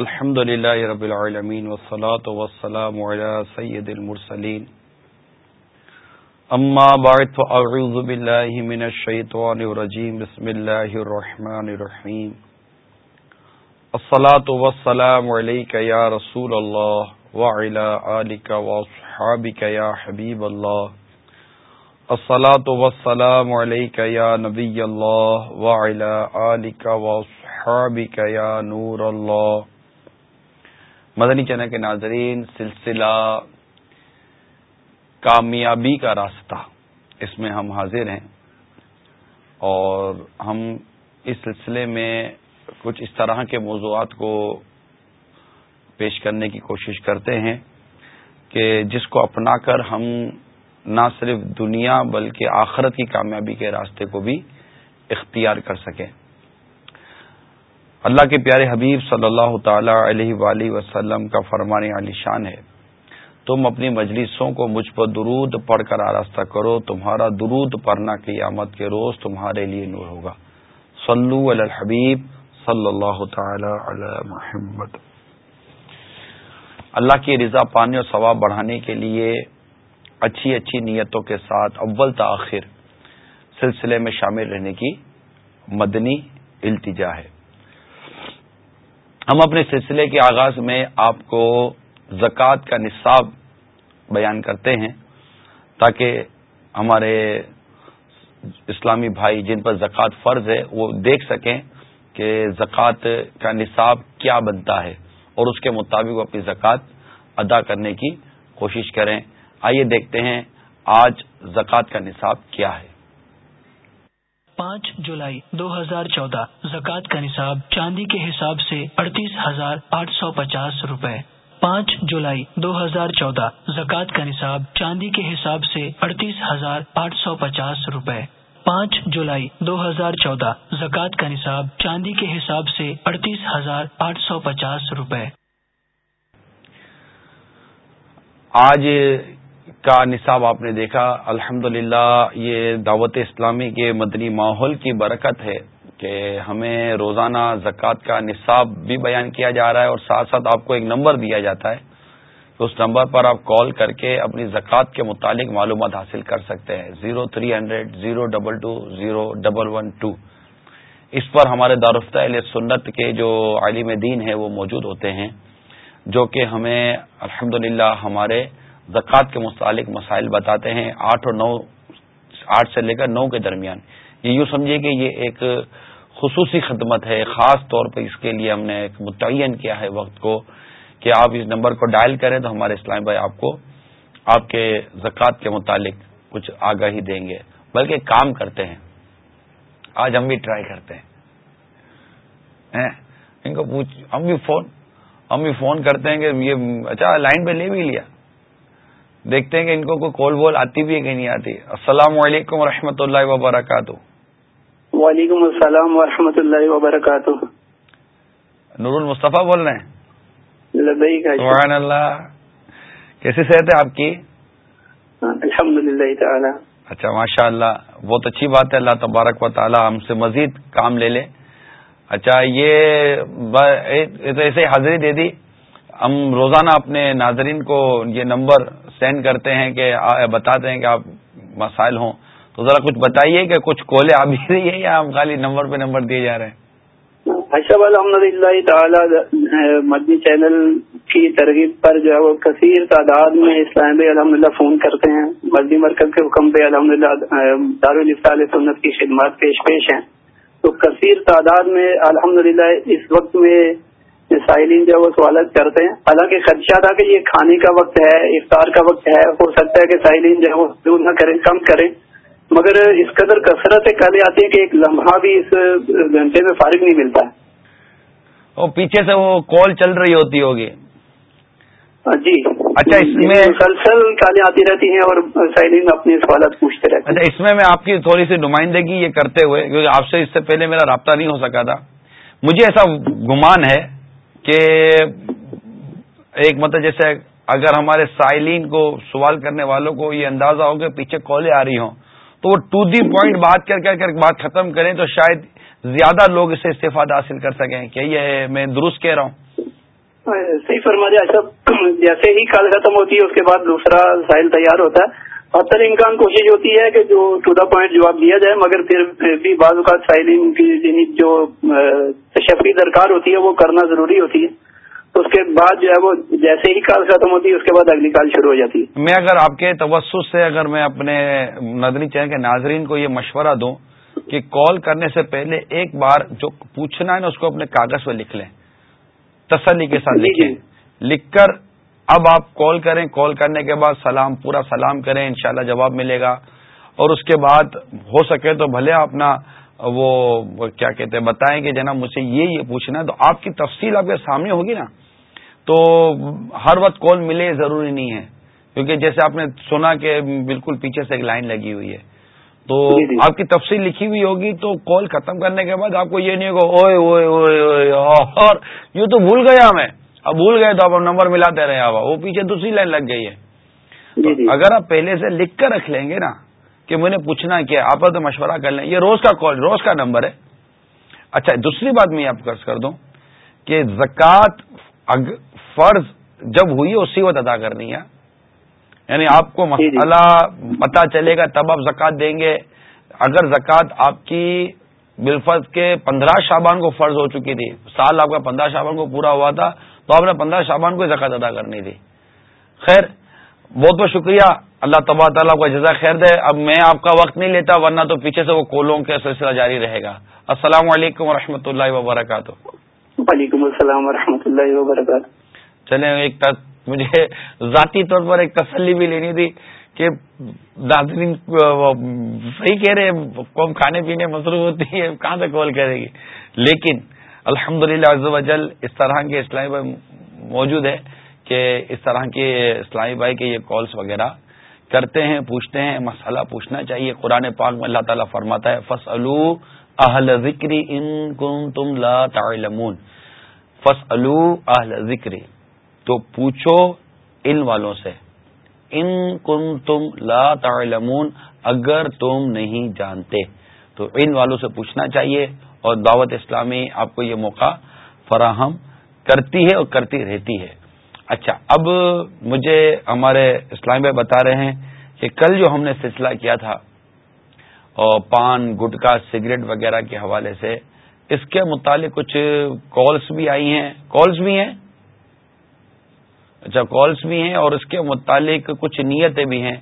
الحمد للہ رب العالمین والصلاة والسلام على سید المرسلین. اما بعد فاعوذ باللہ من الشیطان الرجیم، بسم اللہ الرحمن الرحیم. الصلاة والسلام علیک یا رسول اللہ وعلى آلک واصحابک یا حبیب اللہ. الصلاة والسلام علیک یا نبی اللہ وعلى آلک واصحابک یا نور اللہ. مدنی چینل کے ناظرین، سلسلہ کامیابی کا راستہ۔ اس میں ہم حاضر ہیں اور ہم اس سلسلے میں کچھ اس طرح کے موضوعات کو پیش کرنے کی کوشش کرتے ہیں کہ جس کو اپنا کر ہم نہ صرف دنیا بلکہ آخرت کی کامیابی کے راستے کو بھی اختیار کر سکیں۔ اللہ کے پیارے حبیب صلی اللہ تعالی علیہ وآلہ وسلم کا فرمان علی شان ہے۔ تم اپنی مجلسوں کو مجھ پر درود پڑھ کر آراستہ کرو، تمہارا درود پڑھنا قیامت کے روز تمہارے لیے نور ہوگا۔ صلو علی الحبیب صلی اللہ تعالی علی محمد۔ اللہ کی رضا پانے اور ثواب بڑھانے کے لیے اچھی اچھی نیتوں کے ساتھ اول تاخیر سلسلے میں شامل رہنے کی مدنی التجا ہے۔ ہم اپنے سلسلے کے آغاز میں آپ کو زکوٰۃ کا نصاب بیان کرتے ہیں تاکہ ہمارے اسلامی بھائی جن پر زکوٰۃ فرض ہے، وہ دیکھ سکیں کہ زکوٰۃ کا نصاب کیا بنتا ہے اور اس کے مطابق وہ اپنی زکوٰۃ ادا کرنے کی کوشش کریں۔ آئیے دیکھتے ہیں آج زکوٰۃ کا نصاب کیا ہے۔ پانچ جولائی دو ہزار چودہ۔ زکوٰۃ کا نصاب چاندی کے حساب سے اڑتیس ہزار آٹھ سو پچاس روپے۔ پانچ جولائی دو ہزار چودہ۔ زکوٰۃ کا نصاب چاندی کے حساب سے اڑتیس ہزار آٹھ سو پچاس روپے۔ پانچ جولائی دو ہزار چودہ۔ زکوٰۃ کا نصاب چاندی کے حساب سے اڑتیس ہزار آٹھ سو پچاس روپے۔ آج کا نصاب آپ نے دیکھا۔ الحمد یہ دعوت اسلامی کے مدنی ماحول کی برکت ہے کہ ہمیں روزانہ زکوٰۃ کا نصاب بھی بیان کیا جا رہا ہے اور ساتھ ساتھ آپ کو ایک نمبر دیا جاتا ہے کہ اس نمبر پر آپ کال کر کے اپنی زکوٰۃ کے متعلق معلومات حاصل کر سکتے ہیں۔ Zero three hundred, zero double two zero double one two. اس پر ہمارے دارفتہ علیہ سنت کے جو عالم دین ہے وہ موجود ہوتے ہیں، جو کہ ہمیں الحمد ہمارے زکوٰۃ کے متعلق مسائل بتاتے ہیں آٹھ اور نو، آٹھ سے لے کر نو کے درمیان۔ یہ یوں سمجھیے کہ یہ ایک خصوصی خدمت ہے، خاص طور پہ اس کے لیے ہم نے ایک متعین کیا ہے وقت کو کہ آپ اس نمبر کو ڈائل کریں تو ہمارے اسلام بھائی آپ کو آپ کے زکوٰۃ کے متعلق کچھ آگاہی دیں گے۔ بلکہ کام کرتے ہیں۔ آج ہم بھی ٹرائی کرتے ہیں؟ ان کو پوچھ، ہم بھی فون، ہم بھی فون کرتے ہیں کہ یہ اچھا لائن پہ لے بھی لیا۔ دیکھتے ہیں کہ ان کو کوئی کال بول آتی بھی ہے کہ نہیں آتی۔ السلام علیکم و اللہ وبرکاتہ۔ وعلیکم السلام و اللہ وبرکاتہ۔ نور المصطفیٰ بول رہے ہیں۔ سبحان اللہ۔ کیسی صحت ہے آپ کی؟ الحمد للہ تعالی۔ اچھا ماشاء اللہ بہت اچھی بات ہے۔ اللہ تبارک و تعالی ہم سے مزید کام لے لے۔ اچھا یہ ایسے حاضری دے دی۔ ہم روزانہ اپنے ناظرین کو یہ نمبر سینڈ کرتے ہیں کہ بتاتے ہیں کہ آپ مسائل ہوں۔ تو ذرا کچھ بتائیے کہ کچھ کولے آ بھی رہی ہیں یا ہم خالی نمبر پہ نمبر دیے جا رہے ہیں؟ اشب الحمد للہ تعالی مدنی چینل کی ترغیب پر جو ہے وہ کثیر تعداد میں اسلام بھائی الحمد للہ فون کرتے ہیں۔ مدنی مرکز کے حکم پہ الحمد للہ دارالفال سنت کی خدمات پیش پیش ہیں۔ تو کثیر تعداد میں الحمد للہ اس وقت میں سائلین جو ہے وہ سوالت کرتے ہیں۔ حالانکہ خدشہ تھا کہ یہ کھانے کا وقت ہے افطار کا وقت ہے ہو سکتا ہے کہ سائلین جو ہے وہ دور نہ کریں کم کریں۔ مگر اس قدر کثرت سے کہہ آتی ہے کہ ایک لمحہ بھی اس گھنٹے میں فارغ نہیں ملتا ہے۔ پیچھے سے وہ کال چل رہی ہوتی ہوگی۔ جی۔ اچھا اس میں مسلسل کالیں آتی رہتی ہیں اور سائلین اپنے سوالات پوچھتے رہتے ہیں۔ اچھا اس میں میں آپ کی تھوڑی سی نمائندگی یہ کرتے ہوئے کیونکہ آپ سے اس سے پہلے میرا رابطہ نہیں ہو سکا تھا مجھے ایسا گمان ہے کہ ایک مطلب جیسے اگر ہمارے سائلین کو سوال کرنے والوں کو یہ اندازہ ہو کہ پیچھے کالیں آ رہی ہوں، تو وہ ٹو دی پوائنٹ بات کر کر بات ختم کریں تو شاید زیادہ لوگ اس سے استفادہ حاصل کر سکیں۔ کہ یہ میں درست کہہ رہا ہوں۔ صحیح فرما دیا اچھا، جیسے ہی کال ختم ہوتی ہے، اس کے بعد دوسرا ساحل تیار ہوتا ہے۔ افطر امکان کوشش ہوتی ہے کہ جو ٹو دا پوائنٹ جواب دیا جائے مگر پھر بھی بعض اوقات سائلین کی یعنی جو تشفی درکار ہوتی ہے وہ کرنا ضروری ہوتی ہے۔ اس کے بعد جو ہے وہ جیسے ہی کال ختم ہوتی ہے اس کے بعد اگلی کال شروع ہو جاتی ہے۔ میں اگر آپ کے توسط سے اگر میں اپنے نظری چین کے ناظرین کو یہ مشورہ دوں کہ کال کرنے سے پہلے ایک بار جو پوچھنا ہے نا اس کو اپنے کاغذ پہ لکھ لیں۔ تسلی کے ساتھ جی، جی۔ لکھیں۔ لکھ کر اب آپ کال کریں کال کرنے کے بعد سلام پورا سلام کریں انشاءاللہ جواب ملے گا۔ اور اس کے بعد ہو سکے تو بھلے اپنا وہ کیا کہتے ہیں بتائیں کہ جناب مجھ سے یہ یہ پوچھنا ہے تو آپ کی تفصیل آپ کے سامنے ہوگی نا؟ تو ہر وقت کال ملے ضروری نہیں ہے۔ کیونکہ جیسے آپ نے سنا کہ بالکل پیچھے سے ایک لائن لگی ہوئی ہے۔ تو جی، جی۔ آپ کی تفصیل لکھی ہوئی ہوگی تو کال ختم کرنے کے بعد آپ کو یہ نہیں ہوگا اوئے اوئے اوئے اور یوں تو بھول گیا میں۔ اب بھول گئے تو آپ نمبر ملاتے رہے آپ وہ پیچھے دوسری لائن لگ گئی ہے۔ جی، اگر آپ پہلے سے لکھ کر رکھ لیں گے نا کہ مجھے پوچھنا کیا آپ تو مشورہ کر لیں۔ یہ روز کا کال روز کا نمبر ہے۔ اچھا دوسری بات میں آپ قرض کر دوں کہ زکوٰۃ فرض جب ہوئی اسی وقت ادا کرنی ہے۔ یعنی آپ کو مسئلہ پتا چلے گا تب آپ زکوٰۃ دیں گے۔ اگر زکوٰۃ آپ کی بالفرض کے پندرہ شابان کو فرض ہو چکی تھی سال آپ کا پندرہ شابان کو پورا ہوا تھا تو آپ نے پندرہ شابان کو زکوٰۃ ادا کرنی تھی۔ خیر بہت بہت شکریہ۔ اللہ تبا تعالیٰ کو جزا خیر دے۔ اب میں آپ کا وقت نہیں لیتا ورنہ تو پیچھے سے وہ کولوں کے سلسلہ جاری رہے گا۔ السلام علیکم و اللہ وبرکاتہ۔ وعلیکم السلام و اللہ وبرکاتہ۔ چلیں ایک مجھے ذاتی طور پر ایک تسلی بھی لینی تھی کہ ناظرین صحیح کہہ رہے قوم کھانے پینے مصروف ہوتی ہے کہاں سے کال کرے گی؟ لیکن الحمد للہ وجل اس طرح کے اسلامی بھائی موجود ہے کہ اس طرح کے اسلامی بھائی کے یہ کالس وغیرہ کرتے ہیں، پوچھتے ہیں، مسئلہ پوچھنا چاہیے۔ قرآن پاک میں اللہ تعالیٰ فرماتا ہے فص اہل ذکری ان کن تم لا تعلمون۔ فص اہل ذکری تو پوچھو ان والوں سے۔ ان کن تم لا تعلمون۔ اگر تم نہیں جانتے، تو ان والوں سے پوچھنا چاہیے۔ اور دعوت اسلامی آپ کو یہ موقع فراہم کرتی ہے اور کرتی رہتی ہے۔ اچھا اب مجھے ہمارے اسلامی بھائی بتا رہے ہیں کہ کل جو ہم نے سلسلہ کیا تھا اور پان، گٹکا، سگریٹ وغیرہ کے حوالے سے، اس کے متعلق کچھ کالس بھی آئی ہیں۔ کالس بھی ہیں؟ اچھا کالس بھی ہیں اور اس کے متعلق کچھ نیتیں بھی ہیں۔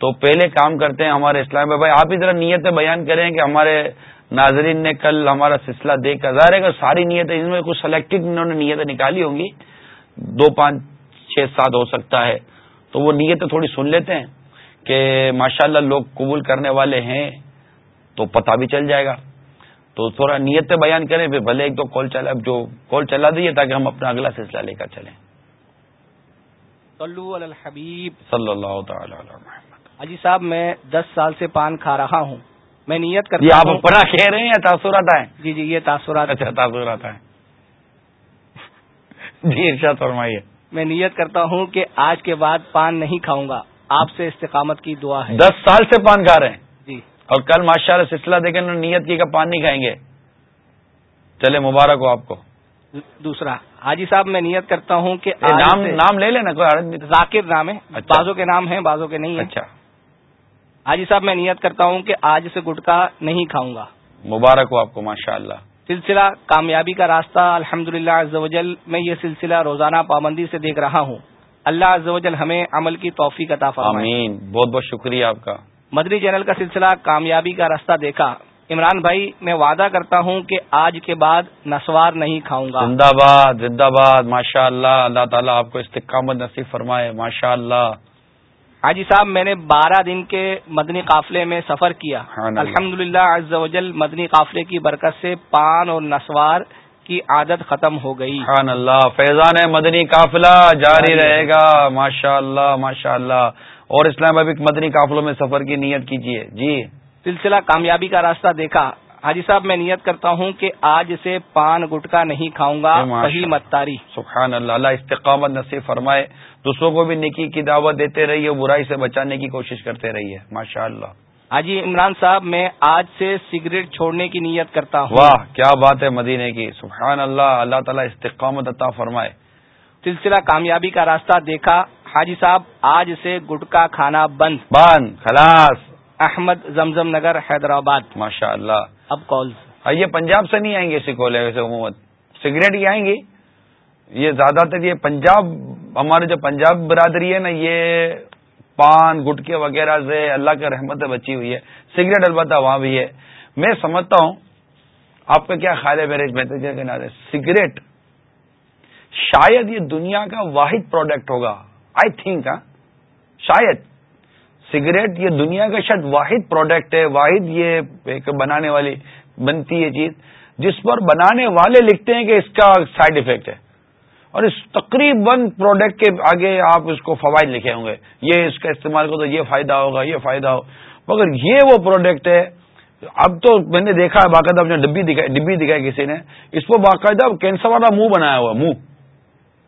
تو پہلے کام کرتے ہیں ہمارے اسلام بھائی، آپ ہی ذرا نیتیں بیان کریں کہ ہمارے ناظرین نے کل ہمارا سلسلہ دیکھ کر ظاہر ہے کہ ساری نیتیں ان میں کچھ سلیکٹڈ انہوں نے نیتیں نکالی ہوں گی۔ دو پانچ چھ سات ہو سکتا ہے۔ تو وہ نیتیں تھوڑی سن لیتے ہیں کہ ماشاءاللہ لوگ قبول کرنے والے ہیں تو پتہ بھی چل جائے گا۔ تو تھوڑا نیتیں بیان کریں پھر بھلے ایک دو کال چلا جو کال چلا دیجیے تاکہ ہم اپنا اگلا سلسلہ لے کر چلیں۔ صلو علی الحبیب۔ صلی اللہ تعالی علی محمد۔ صاحب میں دس سال سے پان کھا رہا ہوں۔ میں نیت کرتا یہ آپ اپنا کہہ رہے ہیں یا تاثرات ہیں؟ جی جی یہ تاثرات اچھا تاثرات ہیں۔ جی ارشاد فرمائیے۔ میں نیت کرتا ہوں کہ آج کے بعد پان نہیں کھاؤں گا۔ آپ سے استقامت کی دعا ہے۔ دس سال سے پان کھا رہے ہیں۔ جی۔ اور کل ماشاء اللہ سلسلہ دیکھیں نیت کی کا پان نہیں کھائیں گے۔ چلے مبارک ہو آپ کو۔ دوسرا حاجی صاحب میں نیت کرتا ہوں کہ نام نام لے لینا کوئی ذاکر نام ہے۔ اچھا۔ بازوں کے نام ہیں بازوں کے نہیں ہیں۔ اچھا۔ حاجی صاحب میں نیت کرتا ہوں کہ آج سے گٹکا نہیں کھاؤں گا۔ مبارک ہو آپ کو ماشاء اللہ سلسلہ کامیابی کا راستہ الحمد للہ میں یہ سلسلہ روزانہ پابندی سے دیکھ رہا ہوں۔ اللہ وجل ہمیں عمل کی توفیق عطا فرمائے۔ آمین۔ بہت بہت شکریہ آپ کا۔ مدری چینل کا سلسلہ کامیابی کا راستہ دیکھا۔ عمران بھائی میں وعدہ کرتا ہوں کہ آج کے بعد نسوار نہیں کھاؤں گا۔ زندہ باد زندہ باد ماشاء اللہ اللہ تعالیٰ آپ کو استقامت نصیب فرمائے ماشاء اللہ حاجی صاحب میں نے بارہ دن کے مدنی قافلے میں سفر کیا۔ الحمد للہ مدنی قافلے کی برکت سے پان اور نسوار کی عادت ختم ہو گئی۔ خان اللہ۔ فیضان مدنی قافلہ جاری رہے گا۔ ماشاء اللہ ماشاء اللہ۔ اور اسلام ابھی مدنی قافلوں میں سفر کی نیت کیجیے جی۔ سلسلہ کامیابی کا راستہ دیکھا۔ حاجی صاحب میں نیت کرتا ہوں کہ آج سے پان گٹکا نہیں کھاؤں گا صحیح متاری سبحان اللہ اللہ استقامت نصیب فرمائے۔ دوسروں کو بھی نکی کی دعوت دیتے رہیے برائی سے بچانے کی کوشش کرتے رہیے۔ ماشاء اللہ حاجی عمران صاحب میں آج سے سگریٹ چھوڑنے کی نیت کرتا ہوں۔ واہ کیا بات ہے مدینے کی۔ سبحان اللہ اللہ تعالیٰ استقامت عطا فرمائے۔ سلسلہ کامیابی کا راستہ دیکھا۔ حاجی صاحب آج سے گٹکا کھانا بند۔ بند خلاص۔ احمد زمزم نگر حیدرآباد۔ ماشاء اللہ اب کال یہ پنجاب سے نہیں آئیں گے سکولے ویسے عمومت سگریٹ ہی آئیں گی یہ زیادہ تر یہ پنجاب، ہمارے جو پنجاب برادری ہے نا، یہ پان، گٹکے وغیرہ سے اللہ کی رحمت بچی ہوئی ہے. سگریٹ البتہ وہاں بھی ہے. میں سمجھتا ہوں، آپ کا کیا خیال ہے میرے سگریٹ شاید یہ دنیا کا واحد پروڈکٹ ہوگا. آئی ہاں. تھنک شاید. سگریٹ یہ دنیا کا شاید واحد پروڈکٹ ہے، واحد یہ ایک بنانے والی بنتی ہے چیز، جس پر بنانے والے لکھتے ہیں کہ اس کا سائڈ افیکٹ ہے۔ اور اس تقریباً پروڈکٹ کے آگے آپ اس کو فوائد لکھے ہوں گے۔ یہ اس کا استعمال کرو تو یہ فائدہ ہوگا، یہ فائدہ ہو۔ مگر یہ وہ پروڈکٹ ہے، اب تو میں نے دیکھا ہے، باقاعدہ اپنے ڈبی دکھائی ڈبی دکھائی کسی نے۔ اس کو باقاعدہ کینسر والا منہ بنایا ہوا ہے منہ۔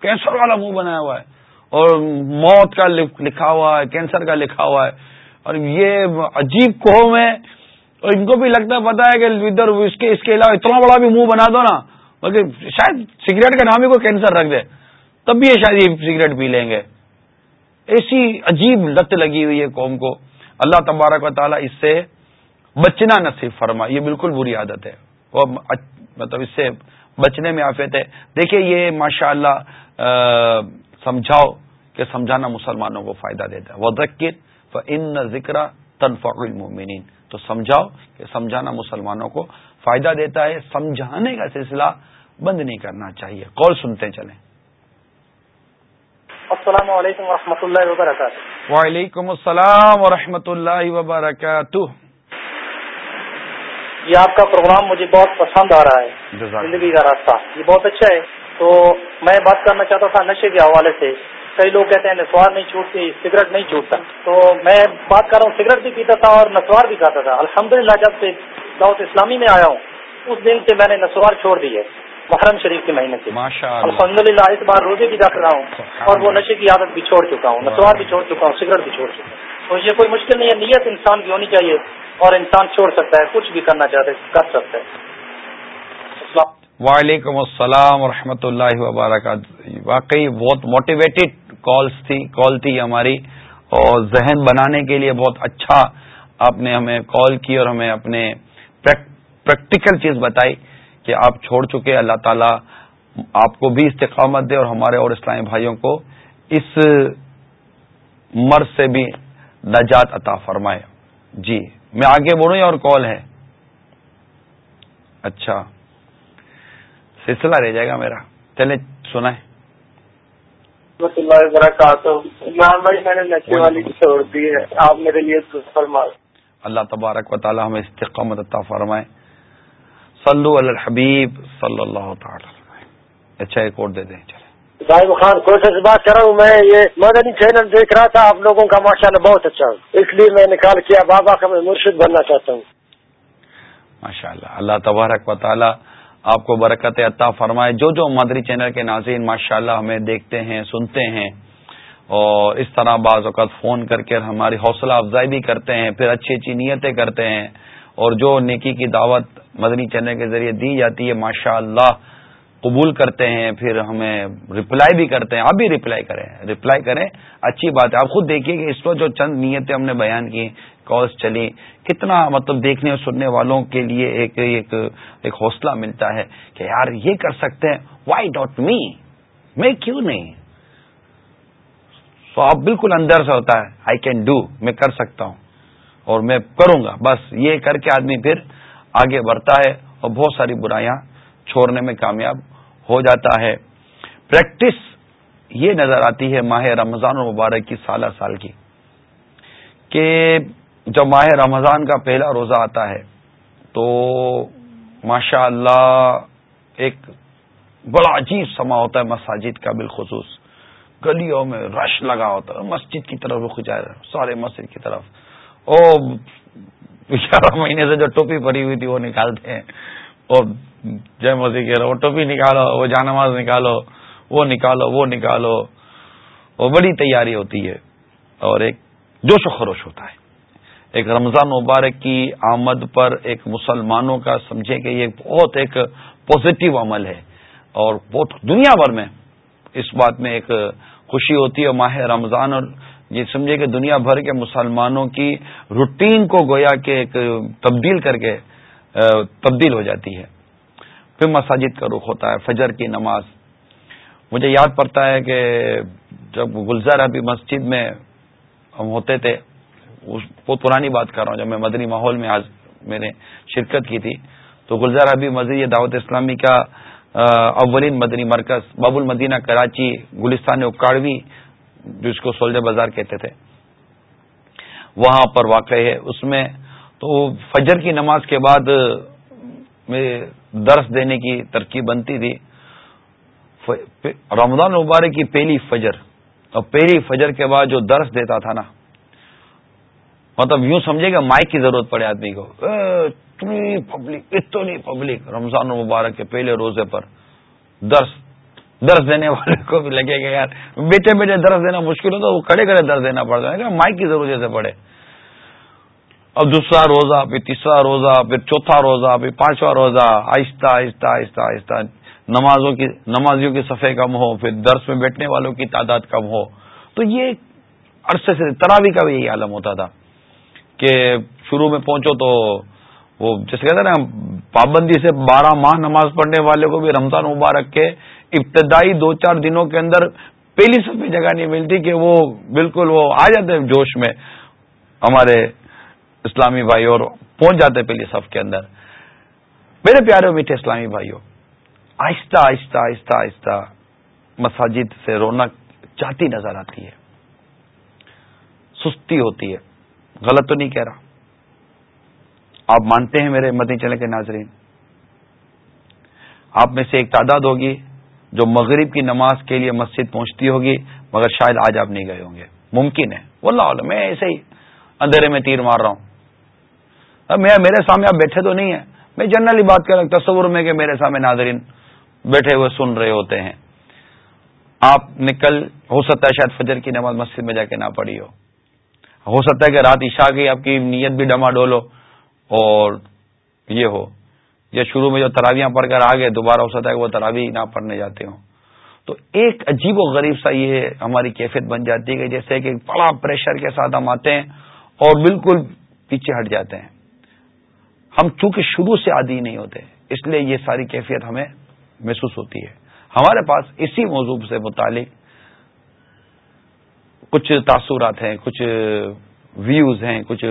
کینسر والا منہ بنایا ہوا ہے۔ اور موت کا لکھا ہوا ہے کینسر کا لکھا ہوا ہے۔ اور یہ عجیب قوم ہے۔ اور ان کو بھی لگتا ہے پتا ہے کہ ادھر اس کے اس کے علاوہ اتنا بڑا بھی منہ بنا دو نا، بلکہ شاید سگریٹ کا نام ہی کوئی کینسر رکھ دے، تب بھی یہ شاید یہ سگریٹ پی لیں گے۔ ایسی عجیب لت لگی ہوئی ہے قوم کو۔ اللہ تبارک و تعالیٰ اس سے بچنا نصیب فرما۔ یہ بالکل بری عادت ہے۔ وہ مطلب اس سے بچنے میں آفیت ہے۔ دیکھیے یہ ماشاء اللہ سمجھاؤ۔ کہ سمجھانا مسلمانوں کو فائدہ دیتا ہے۔ وہ ذکر ان ذکر تنفع المؤمنین تو سمجھاؤ کہ سمجھانا مسلمانوں کو فائدہ دیتا ہے سمجھانے کا سلسلہ بند نہیں کرنا چاہیے۔ کال سنتے چلیں۔ السلام علیکم و اللہ وبرکاتہ۔ وعلیکم السلام ورحمۃ اللہ وبرکاتہ۔ یہ آپ کا پروگرام مجھے بہت پسند آ رہا ہے۔ زندگی کا راستہ۔ یہ بہت اچھا ہے۔ تو میں بات کرنا چاہتا تھا نشے کے حوالے سے۔ کئی لوگ کہتے ہیں نسوار نہیں چھوٹتی سگریٹ نہیں چھوٹتا۔ تو میں بات کر رہا ہوں سگریٹ بھی پیتا تھا اور نسوار بھی کھاتا تھا۔ الحمدللہ جب سے دعوت اسلامی میں آیا ہوں اس دن سے میں نے نسوار چھوڑ دی ہے محرم شریف کے مہینے سے۔ الحمد للہ اس بار روزے بھی رکھ رہا ہوں اور وہ نشے کی عادت بھی چھوڑ چکا ہوں نسوار بھی چھوڑ چکا ہوں سگریٹ بھی چھوڑ چکا ہوں۔ تو یہ کوئی مشکل نہیں ہے نیت انسان کی ہونی چاہیے اور انسان چھوڑ سکتا ہے کچھ بھی کرنا چاہتے کر سکتا ہے۔ وعلیکم السلام ورحمۃ اللہ وبرکاتہ۔ واقعی بہت موٹیویٹڈ کالس تھی کال تھی ہماری اور ذہن بنانے کے لیے بہت اچھا آپ نے ہمیں کال کی اور ہمیں اپنے پریکٹیکل چیز بتائی کہ آپ چھوڑ چکے، اللہ تعالی آپ کو بھی استقامت دے اور ہمارے اور اسلامی بھائیوں کو اس مرض سے بھی نجات عطا فرمائے۔ جی میں آگے بڑھوں اور کال ہے؟ اچھا سلسلہ رہ جائے گا میرا۔ چلے سنائیں۔ اللہ وبرکاتہ۔ بھائی میں نے نشے والی چھوڑ دی ہے۔ آپ میرے لیے فرما اللہ تبارک و تعالی ہمیں استقامت عطا فرمائے۔ صلو علی الحبیب صلی اللہ تعالی اچھا ایک اور دے دیں چلے بھائی خان کوشش بات کر رہا ہوں۔ میں یہ مدنی چینل دیکھ رہا تھا آپ لوگوں کا ماشاء اللہ بہت اچھا۔ اس لیے میں نکال کیا بابا کا میں مرشد بننا چاہتا ہوں۔ ماشاء اللہ اللہ تبارک و تعالی آپ کو برکت عطا فرمائے۔ جو جو مدری چینل کے ناظرین ماشاء اللہ ہمیں دیکھتے ہیں، سنتے ہیں، اور اس طرح بعض اوقات فون کر کے ہماری حوصلہ افزائی بھی کرتے ہیں، پھر اچھی اچھی نیتیں کرتے ہیں، اور جو نیکی کی دعوت مدنی چینل کے ذریعے دی جاتی ہے ماشاء اللہ قبول کرتے ہیں، پھر ہمیں رپلائی بھی کرتے ہیں۔ آپ بھی رپلائی کریں رپلائی کریں، اچھی بات ہے۔ آپ خود دیکھیے کہ اس وقت جو چند نیتیں ہم نے بیان کی کالس چلی کتنا مطلب دیکھنے اور سننے والوں کے لیے ایک ایک ایک حوصلہ ملتا ہے کہ یار یہ کر سکتے ہیں وائی ڈاٹ می میں کیوں نہیں؟ تو آپ بالکل اندر سے ہوتا ہے آئی کین ڈو میں کر سکتا ہوں اور میں کروں گا، بس یہ کر کے آدمی پھر آگے بڑھتا ہے اور بہت ساری برائیاں چھوڑنے میں کامیاب ہو جاتا ہے۔ پریکٹس یہ نظر آتی ہے ماہ رمضان المبارک کی سالہ سال کی کہ جب ماہ رمضان کا پہلا روزہ آتا ہے، تو ماشاء اللہ ایک بڑا عجیب سما ہوتا ہے مساجد کا بالخصوص۔ گلیوں میں رش لگا ہوتا ہے، مسجد کی طرف رخ جائے سارے مسجد کی طرف۔ او گیارہ مہینے سے جو ٹوپی پڑی ہوئی تھی وہ نکالتے ہیں۔ اور جے موسی کہہ رہا وہ ٹوپی نکالو، وہ جانماز نکالو، وہ نکالو وہ نکالو۔ وہ بڑی تیاری ہوتی ہے اور ایک جوش و خروش ہوتا ہے۔ ایک رمضان مبارک کی آمد پر ایک مسلمانوں کا سمجھے کہ یہ بہت ایک پازیٹو عمل ہے اور بہت دنیا بھر میں اس بات میں ایک خوشی ہوتی ہے ماہ رمضان اور یہ سمجھے کہ دنیا بھر کے مسلمانوں کی روٹین کو گویا کہ ایک تبدیل کر کے تبدیل ہو جاتی ہے۔ پھر مساجد کا رخ ہوتا ہے، فجر کی نماز۔ مجھے یاد پڑتا ہے کہ جب گلزار ابھی مسجد میں ہم ہوتے تھے بہت پرانی بات کر رہا ہوں، جب میں مدنی ماحول میں آج میں نے شرکت کی تھی، تو گلزار ابھی مسجد دعوت اسلامی کا اولین مدنی مرکز باب المدینہ، کراچی، گلستان اکاڑوی جس کو سولجر بازار کہتے تھے، وہاں پر واقع ہے۔ اس میں تو فجر کی نماز کے بعد میں درس دینے کی ترکیب بنتی تھی۔ رمضان مبارک کی پہلی فجر۔ اور پہلی فجر کے بعد جو درس دیتا تھا نا مطلب یوں سمجھے کہ مائک کی ضرورت پڑے آدمی کو۔ اتنی پبلک اتنی پبلک رمضان مبارک کے پہلے روزے پر درس درس دینے والے کو بھی لگے گا یار بیٹے بیٹے درس دینا مشکل ہوتا وہ کھڑے کھڑے درس دینا پڑتا ہے۔ مائک کی ضرورت سے پڑے۔ اب دوسرا روزہ، پھر تیسرا روزہ، پھر چوتھا روزہ، پھر پانچواں روزہ۔ آہستہ آہستہ آہستہ آہستہ۔ نمازوں کی، نمازیوں کی صفحے کم ہو، پھر درس میں بیٹھنے والوں کی تعداد کم ہو۔ تو یہ عرصے سے تراوی کا بھی یہی عالم ہوتا تھا۔ کہ شروع میں پہنچو تو وہ جیسے کہتے ہیں نا، پابندی سے بارہ ماہ نماز پڑھنے والے کو بھی رمضان مبارک کے ابتدائی دو چار دنوں کے اندر پہلی سب جگہ نہیں ملتی کہ وہ بالکل وہ آ جاتے جوش میں ہمارے اسلامی بھائی اور پہنچ جاتے پہلی صف کے اندر۔ میرے پیارے میٹھے اسلامی بھائیوں، آہستہ آہستہ آہستہ آہستہ مساجد سے رونق چاہتی نظر آتی ہے، سستی ہوتی ہے۔ غلط تو نہیں کہہ رہا۔ آپ مانتے ہیں میرے مدنی چلے کے ناظرین۔ آپ میں سے ایک تعداد ہوگی جو مغرب کی نماز کے لیے مسجد پہنچتی ہوگی، مگر شاید آج آپ نہیں گئے ہوں گے۔ ممکن ہے۔ واللہ عالم، میں ایسے ہی اندھیرے میں تیر مار رہا ہوں۔ اب میرے سامنے آپ بیٹھے تو نہیں ہیں۔ میں جنرلی بات کر رہا تصور میں کہ میرے سامنے ناظرین بیٹھے ہوئے سن رہے ہوتے ہیں۔ آپ نے کل ہو سکتا ہے شاید فجر کی نماز مسجد میں جا کے نہ پڑھی ہو۔ ہو سکتا ہے کہ رات عشاء کی آپ کی نیت بھی ڈما ڈولو اور یہ ہو۔ یا شروع میں جو تراویاں پڑھ کر آ گئے دوبارہ ہو سکتا ہے کہ وہ تراوی نہ پڑھنے جاتے ہوں۔ تو ایک عجیب و غریب سا یہ ہماری کیفیت بن جاتی ہے کہ جیسے کہ بڑا پریشر کے ساتھ ہم آتے ہیں اور بالکل پیچھے ہٹ جاتے ہیں۔ ہم چونکہ شروع سے عادی نہیں ہوتے، اس لیے یہ ساری کیفیت ہمیں محسوس ہوتی ہے۔ ہمارے پاس اسی موضوع سے متعلق کچھ تاثرات ہیں، کچھ ویوز ہیں، کچھ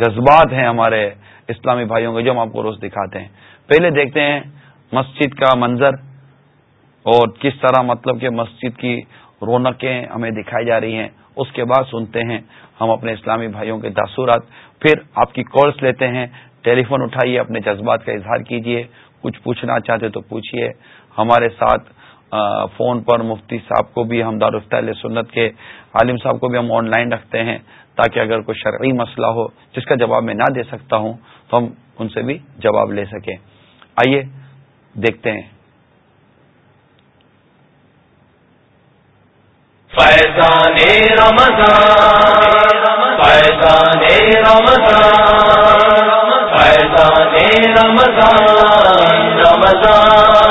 جذبات ہیں ہمارے اسلامی بھائیوں کے جو ہم آپ کو روز دکھاتے ہیں۔ پہلے دیکھتے ہیں مسجد کا منظر اور کس طرح مطلب کہ مسجد کی رونقیں ہمیں دکھائی جا رہی ہیں۔ اس کے بعد سنتے ہیں ہم اپنے اسلامی بھائیوں کے تاثرات۔ پھر آپ کی کالس لیتے ہیں ٹیلی فون اٹھائیے، اپنے جذبات کا اظہار کیجیے کچھ پوچھنا چاہتے تو پوچھیے ہمارے ساتھ فون پر مفتی صاحب کو بھی ہم دارفت سنت کے عالم صاحب کو بھی ہم آن لائن رکھتے ہیں تاکہ اگر کوئی شرعی مسئلہ ہو جس کا جواب میں نہ دے سکتا ہوں تو ہم ان سے بھی جواب لے سکیں۔ آئیے دیکھتے ہیں۔ فیضان رمضان فیضان رمضان فیضان رمضان رمضان رمضان۔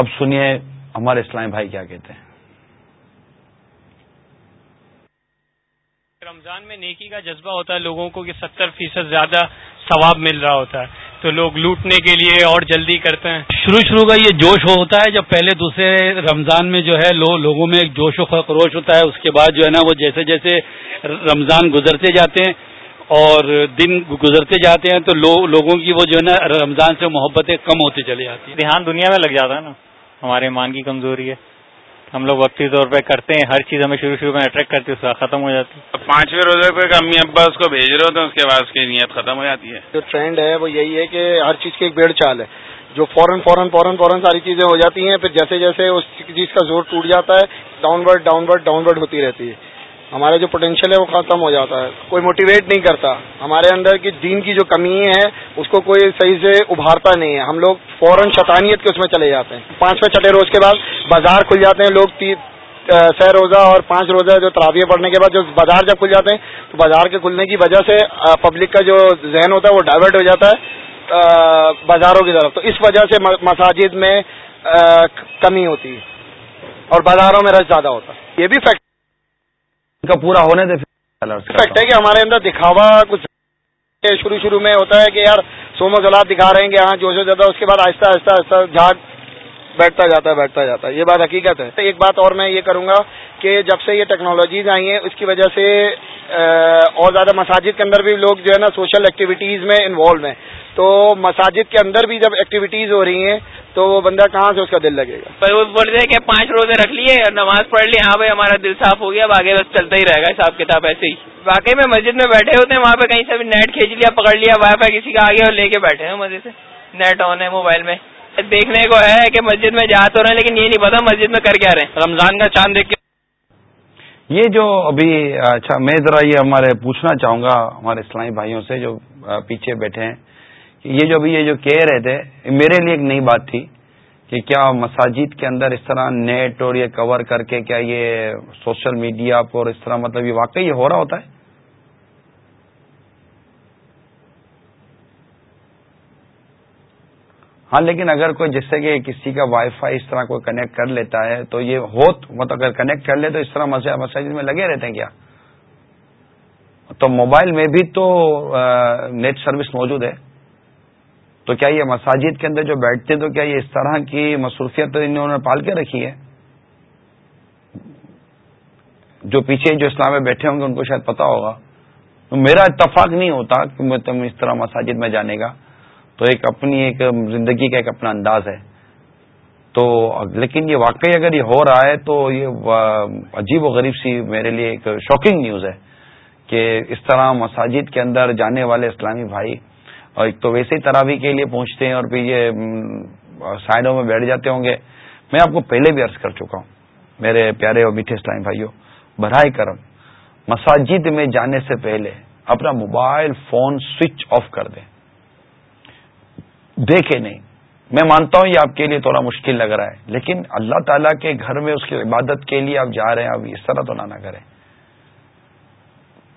اب سنیے ہمارے اسلامی بھائی کیا کہتے ہیں۔ رمضان میں نیکی کا جذبہ ہوتا ہے لوگوں کو کہ ستر فیصد زیادہ ثواب مل رہا ہوتا ہے۔ تو لوگ لوٹنے کے لیے اور جلدی کرتے ہیں۔ شروع شروع کا یہ جوش ہوتا ہے جب پہلے دوسرے رمضان میں جو ہے لو لوگوں میں ایک جوش و خروش ہوتا ہے۔ اس کے بعد جو ہے نا وہ جیسے جیسے رمضان گزرتے جاتے ہیں اور دن گزرتے جاتے ہیں تو لو, لوگوں کی وہ جو ہے نا رمضان سے محبتیں کم ہوتی چلی جاتی ہیں۔ دھیان دنیا میں لگ جاتا ہے نا۔ ہمارے مان کی کمزوری ہے۔ ہم لوگ وقتی طور پہ کرتے ہیں ہر چیز ہمیں شروع شروع میں اٹریکٹ کرتی ہے اس کا ختم ہو جاتی ہے۔ پانچویں روزے پہ امی ابا اس کو بھیج رہے ہوتے ہیں اس کے بعد اس کی نیت ختم ہو جاتی ہے۔ جو ٹرینڈ ہے وہ یہی ہے کہ ہر چیز کی ایک بیڑ چال ہے۔ جو فوراً فوراً فوراً فوراً ساری چیزیں ہو جاتی ہیں پھر جیسے جیسے اس چیز کا زور ٹوٹ جاتا ہے downward downward downward ہوتی رہتی ہے۔ ہمارا جو پوٹینشیل ہے وہ ختم ہو جاتا ہے۔ کوئی موٹیویٹ نہیں کرتا۔ ہمارے اندر کی دین کی جو کمی ہے، اس کو کوئی صحیح سے ابھارتا نہیں ہے۔ ہم لوگ فوراً شطانیت کے اس میں چلے جاتے ہیں۔ پانچویں چھٹے روز کے بعد بازار کھل جاتے ہیں۔ لوگ سہ روزہ اور پانچ روزہ جو تراویہ پڑھنے کے بعد جو بازار جب کھل جاتے ہیں، تو بازار کے کھلنے کی وجہ سے پبلک کا جو ذہن ہوتا ہے وہ ڈائیورٹ ہو جاتا ہے بازاروں کی طرف۔ تو اس وجہ سے مساجد میں کمی ہوتی ہے اور بازاروں میں رش زیادہ ہوتا ہے۔ یہ بھی فیکٹ کا پورا ہونے دے فیکٹ ہے کہ ہمارے اندر دکھاوا کچھ شروع شروع میں ہوتا ہے کہ یار سومو سلاد دکھا رہے ہیں کہ ہاں جو جو زیادہ، اس کے بعد آہستہ آہستہ آہستہ جھاگ بیٹھتا جاتا ہے، بیٹھتا جاتا ہے۔ یہ بات حقیقت ہے۔ ایک بات اور میں یہ کروں گا کہ جب سے یہ ٹیکنالوجیز آئی ہیں، اس کی وجہ سے اور زیادہ مساجد کے اندر بھی لوگ جو ہے نا سوشل ایکٹیویٹیز میں انوالو ہیں۔ تو مساجد کے اندر بھی جب ایکٹیویٹیز ہو رہی ہیں تو وہ بندہ کہاں سے اس کا دل لگے گا؟ وہ بول رہے کہ پانچ روزے رکھ لیے اور نماز پڑھ لی ہاں بھائی ہمارا دل صاف ہو گیا اب آگے بس چلتا ہی رہے گا حساب کتاب ایسے ہی۔ واقعی میں مسجد میں بیٹھے ہوتے ہیں وہاں پہ کہیں سے بھی نیٹ کھینچ لیا پکڑ لیا وائی فائی کسی کا آگے اور لے کے بیٹھے ہیں مزے سے۔ نیٹ آن ہے موبائل میں۔ دیکھنے کو ہے کہ مسجد میں جا تو رہے ہیں لیکن یہ نہیں پتا مسجد میں کر کیا رہے رمضان کا چاند دیکھ کے۔ یہ جو ابھی اچھا میں ذرا یہ ہمارے پوچھنا چاہوں گا ہمارے اسلامی بھائیوں سے جو پیچھے بیٹھے ہیں۔ کہ یہ جو ابھی یہ جو کہہ رہے تھے میرے لیے ایک نئی بات تھی کہ کیا مساجد کے اندر اس طرح نیٹ اور یہ کور کر کے کیا یہ سوشل میڈیا پر اس طرح مطلب یہ واقعی یہ ہو رہا ہوتا ہے؟ ہاں لیکن اگر کوئی جس سے کہ کسی کا وائی فائی اس طرح کوئی کنیکٹ کر لیتا ہے تو یہ ہو مطلب اگر کنیکٹ کر لے تو اس طرح مساجد میں لگے رہتے ہیں کیا؟ تو موبائل میں بھی تو نیٹ سروس موجود ہے۔ تو کیا یہ مساجد کے اندر جو بیٹھتے ہیں تو کیا یہ اس طرح کی مصروفیت انہوں نے پال کے رکھی ہے؟ جو پیچھے جو اسلام میں بیٹھے ہوں گے ان کو شاید پتا ہوگا۔ میرا اتفاق نہیں ہوتا کہ تم اس طرح مساجد میں جانے کا۔ تو ایک اپنی ایک زندگی کا ایک اپنا انداز ہے۔ تو لیکن یہ واقعی اگر یہ ہو رہا ہے تو یہ عجیب و غریب سی میرے لیے ایک شاکنگ نیوز ہے کہ اس طرح مساجد کے اندر جانے والے اسلامی بھائی اور ایک تو ویسے ہی تراوی کے لیے پہنچتے ہیں اور پھر یہ سائڈوں میں بیٹھ جاتے ہوں گے۔ میں آپ کو پہلے بھی عرض کر چکا ہوں، میرے پیارے اور میٹھے اسلامی بھائیوں برائے کرم مساجد میں جانے سے پہلے اپنا موبائل فون سوئچ آف کر دیں۔ دیکھے نہیں۔ میں مانتا ہوں یہ آپ کے لیے تھوڑا مشکل لگ رہا ہے، لیکن اللہ تعالیٰ کے گھر میں اس کی عبادت کے لیے آپ جا رہے ہیں اب اس طرح تو نہ کریں۔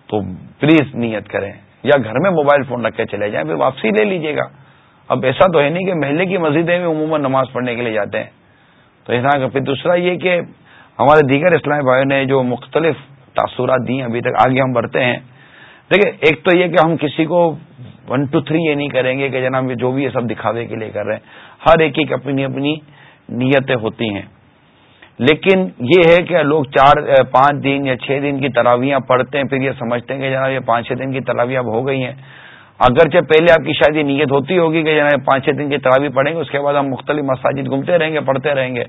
تو پلیز نیت کریں۔ یا گھر میں موبائل فون رکھ کے چلے جائیں، پھر واپسی لے لیجیے گا۔ اب ایسا تو ہے نہیں کہ محلے کی مسجدیں بھی عموماً نماز پڑھنے کے لیے جاتے ہیں۔ تو ایسا پھر دوسرا یہ کہ ہمارے دیگر اسلامی بھائیوں نے جو مختلف تاثرات دی ابھی تک آگے ہم بڑھتے ہیں۔ دیکھیں، ایک تو یہ کہ ہم کسی کو ون ٹو تھری یہ نہیں کریں گے کہ جناب جو بھی یہ سب دکھاوے کے لیے کر رہے ہیں۔ ہر ایک ایک اپنی اپنی نیتیں ہوتی ہیں۔ لیکن یہ ہے کہ لوگ چار پانچ دن یا چھ دن کی تراویاں پڑھتے ہیں، پھر یہ سمجھتے ہیں کہ جناب یہ پانچ چھ دن کی تراویاں اب ہو گئی ہیں۔ اگرچہ پہلے آپ کی شاید یہ نیت ہوتی ہوگی کہ جناب پانچ چھ دن کی تراوی پڑھیں گے، اس کے بعد ہم مختلف مساجد گھومتے رہیں گے، پڑھتے رہیں گے۔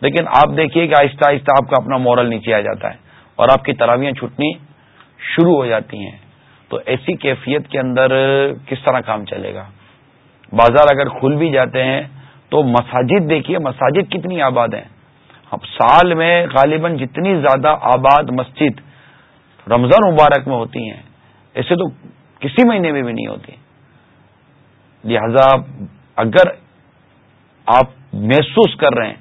لیکن آپ دیکھیے کہ آہستہ آہستہ آپ کا اپنا مورل نیچے آ جاتا ہے اور آپ کی تراویاں چھٹنی شروع ہو جاتی ہیں۔ تو ایسی کیفیت کے اندر کس طرح کام چلے گا؟ بازار اگر کھل بھی جاتے ہیں تو مساجد دیکھیے، مساجد کتنی آباد ہیں۔ اب سال میں غالباً جتنی زیادہ آباد مسجد رمضان مبارک میں ہوتی ہیں ایسے تو کسی مہینے میں بھی نہیں ہوتی۔ لہذا اگر آپ محسوس کر رہے ہیں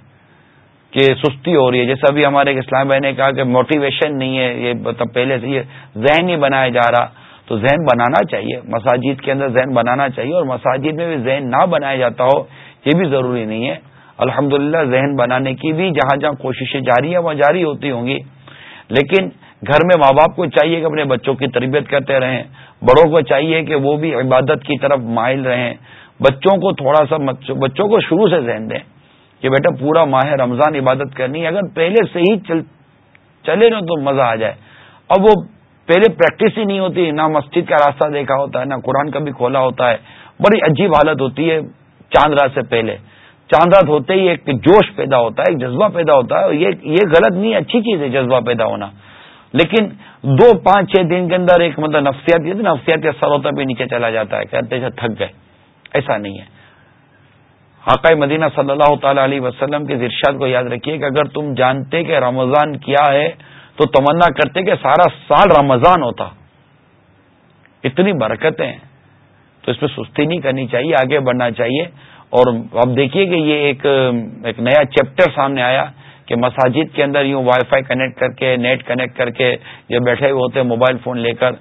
کہ سستی ہو رہی ہے، جیسا بھی ہمارے اسلام بھائی نے کہا کہ موٹیویشن نہیں ہے، یہ مطلب پہلے سے یہ ذہن ہی بنایا جا رہا، تو ذہن بنانا چاہیے۔ مساجد کے اندر ذہن بنانا چاہیے اور مساجد میں بھی ذہن نہ بنایا جاتا ہو، یہ بھی ضروری نہیں ہے۔ الحمد ذہن بنانے کی بھی جہاں جہاں کوششیں جاری ہیں وہ جاری ہوتی ہوں گی۔ لیکن گھر میں ماں باپ کو چاہیے کہ اپنے بچوں کی تربیت کرتے رہیں۔ بڑوں کو چاہیے کہ وہ بھی عبادت کی طرف مائل رہیں۔ بچوں کو تھوڑا سا بچوں کو شروع سے ذہن دیں کہ بیٹا پورا ماہ رمضان عبادت کرنی ہے۔ اگر پہلے سے ہی چلے نا تو مزہ آ جائے۔ اب وہ پہلے پریکٹس ہی نہیں ہوتی، نہ مسجد کا راستہ دیکھا ہوتا ہے، نہ قرآن کا بھی کھولا ہوتا ہے۔ بڑی عجیب حالت ہوتی ہے چاند رات سے پہلے۔ چاند رات ہوتے ہی ایک جوش پیدا ہوتا ہے، ایک جذبہ پیدا ہوتا ہے یہ یہ غلط نہیں، اچھی چیز ہے جذبہ پیدا ہونا۔ لیکن دو، پانچ، چھ دن کے اندر ایک مطلب نفسیاتی نفسیاتی اثر ہوتا بھی نیچے چلا جاتا ہے، کہتے ہیں اچھا، تھک گئے۔ ایسا نہیں ہے۔ آقا مدینہ صلی اللہ تعالی علیہ وسلم کے ارشاد کو یاد رکھیے کہ اگر تم جانتے کہ رمضان کیا ہے، تو تمنا کرتے کہ سارا سال رمضان ہوتا۔ اتنی برکتیں تو اس پہ سستی نہیں کرنی چاہیے، آگے بڑھنا چاہیے۔ اور اب دیکھیے کہ یہ ایک ایک نیا چیپٹر سامنے آیا کہ مساجد کے اندر یوں وائی فائی کنیکٹ کر کے نیٹ کنیکٹ کر کے جو بیٹھے ہوئے ہوتے ہیں موبائل فون لے کر،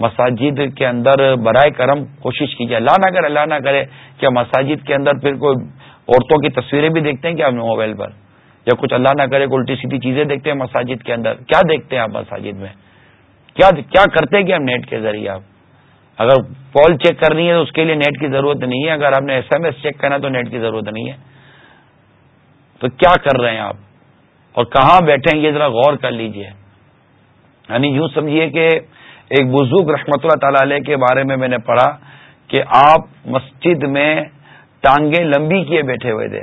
مساجد کے اندر برائے کرم کوشش کیجیے اللہ نہ کرے، اللہ نہ کرے کیا مساجد کے اندر پھر کوئی عورتوں کی تصویریں بھی دیکھتے ہیں کیا موبائل پر؟ یا کچھ اللہ نہ کرے کوئی الٹی سیدھی چیزیں دیکھتے ہیں مساجد کے اندر۔ کیا دیکھتے ہیں آپ مساجد میں؟ کیا کرتے ہیں کہ ہم نیٹ کے ذریعے آپ؟ اگر کال چیک کرنی ہے تو اس کے لیے نیٹ کی ضرورت نہیں ہے، اگر آپ نے ایس ایم ایس چیک کرنا تو نیٹ کی ضرورت نہیں ہے۔ تو کیا کر رہے ہیں آپ؟ اور کہاں بیٹھے ہیں؟ یہ ذرا غور کر لیجیے۔ یعنی یوں سمجھیے کہ ایک بزرگ رحمت اللہ تعالی علیہ کے بارے میں میں نے پڑھا کہ آپ مسجد میں ٹانگیں لمبی کیے بیٹھے ہوئے تھے۔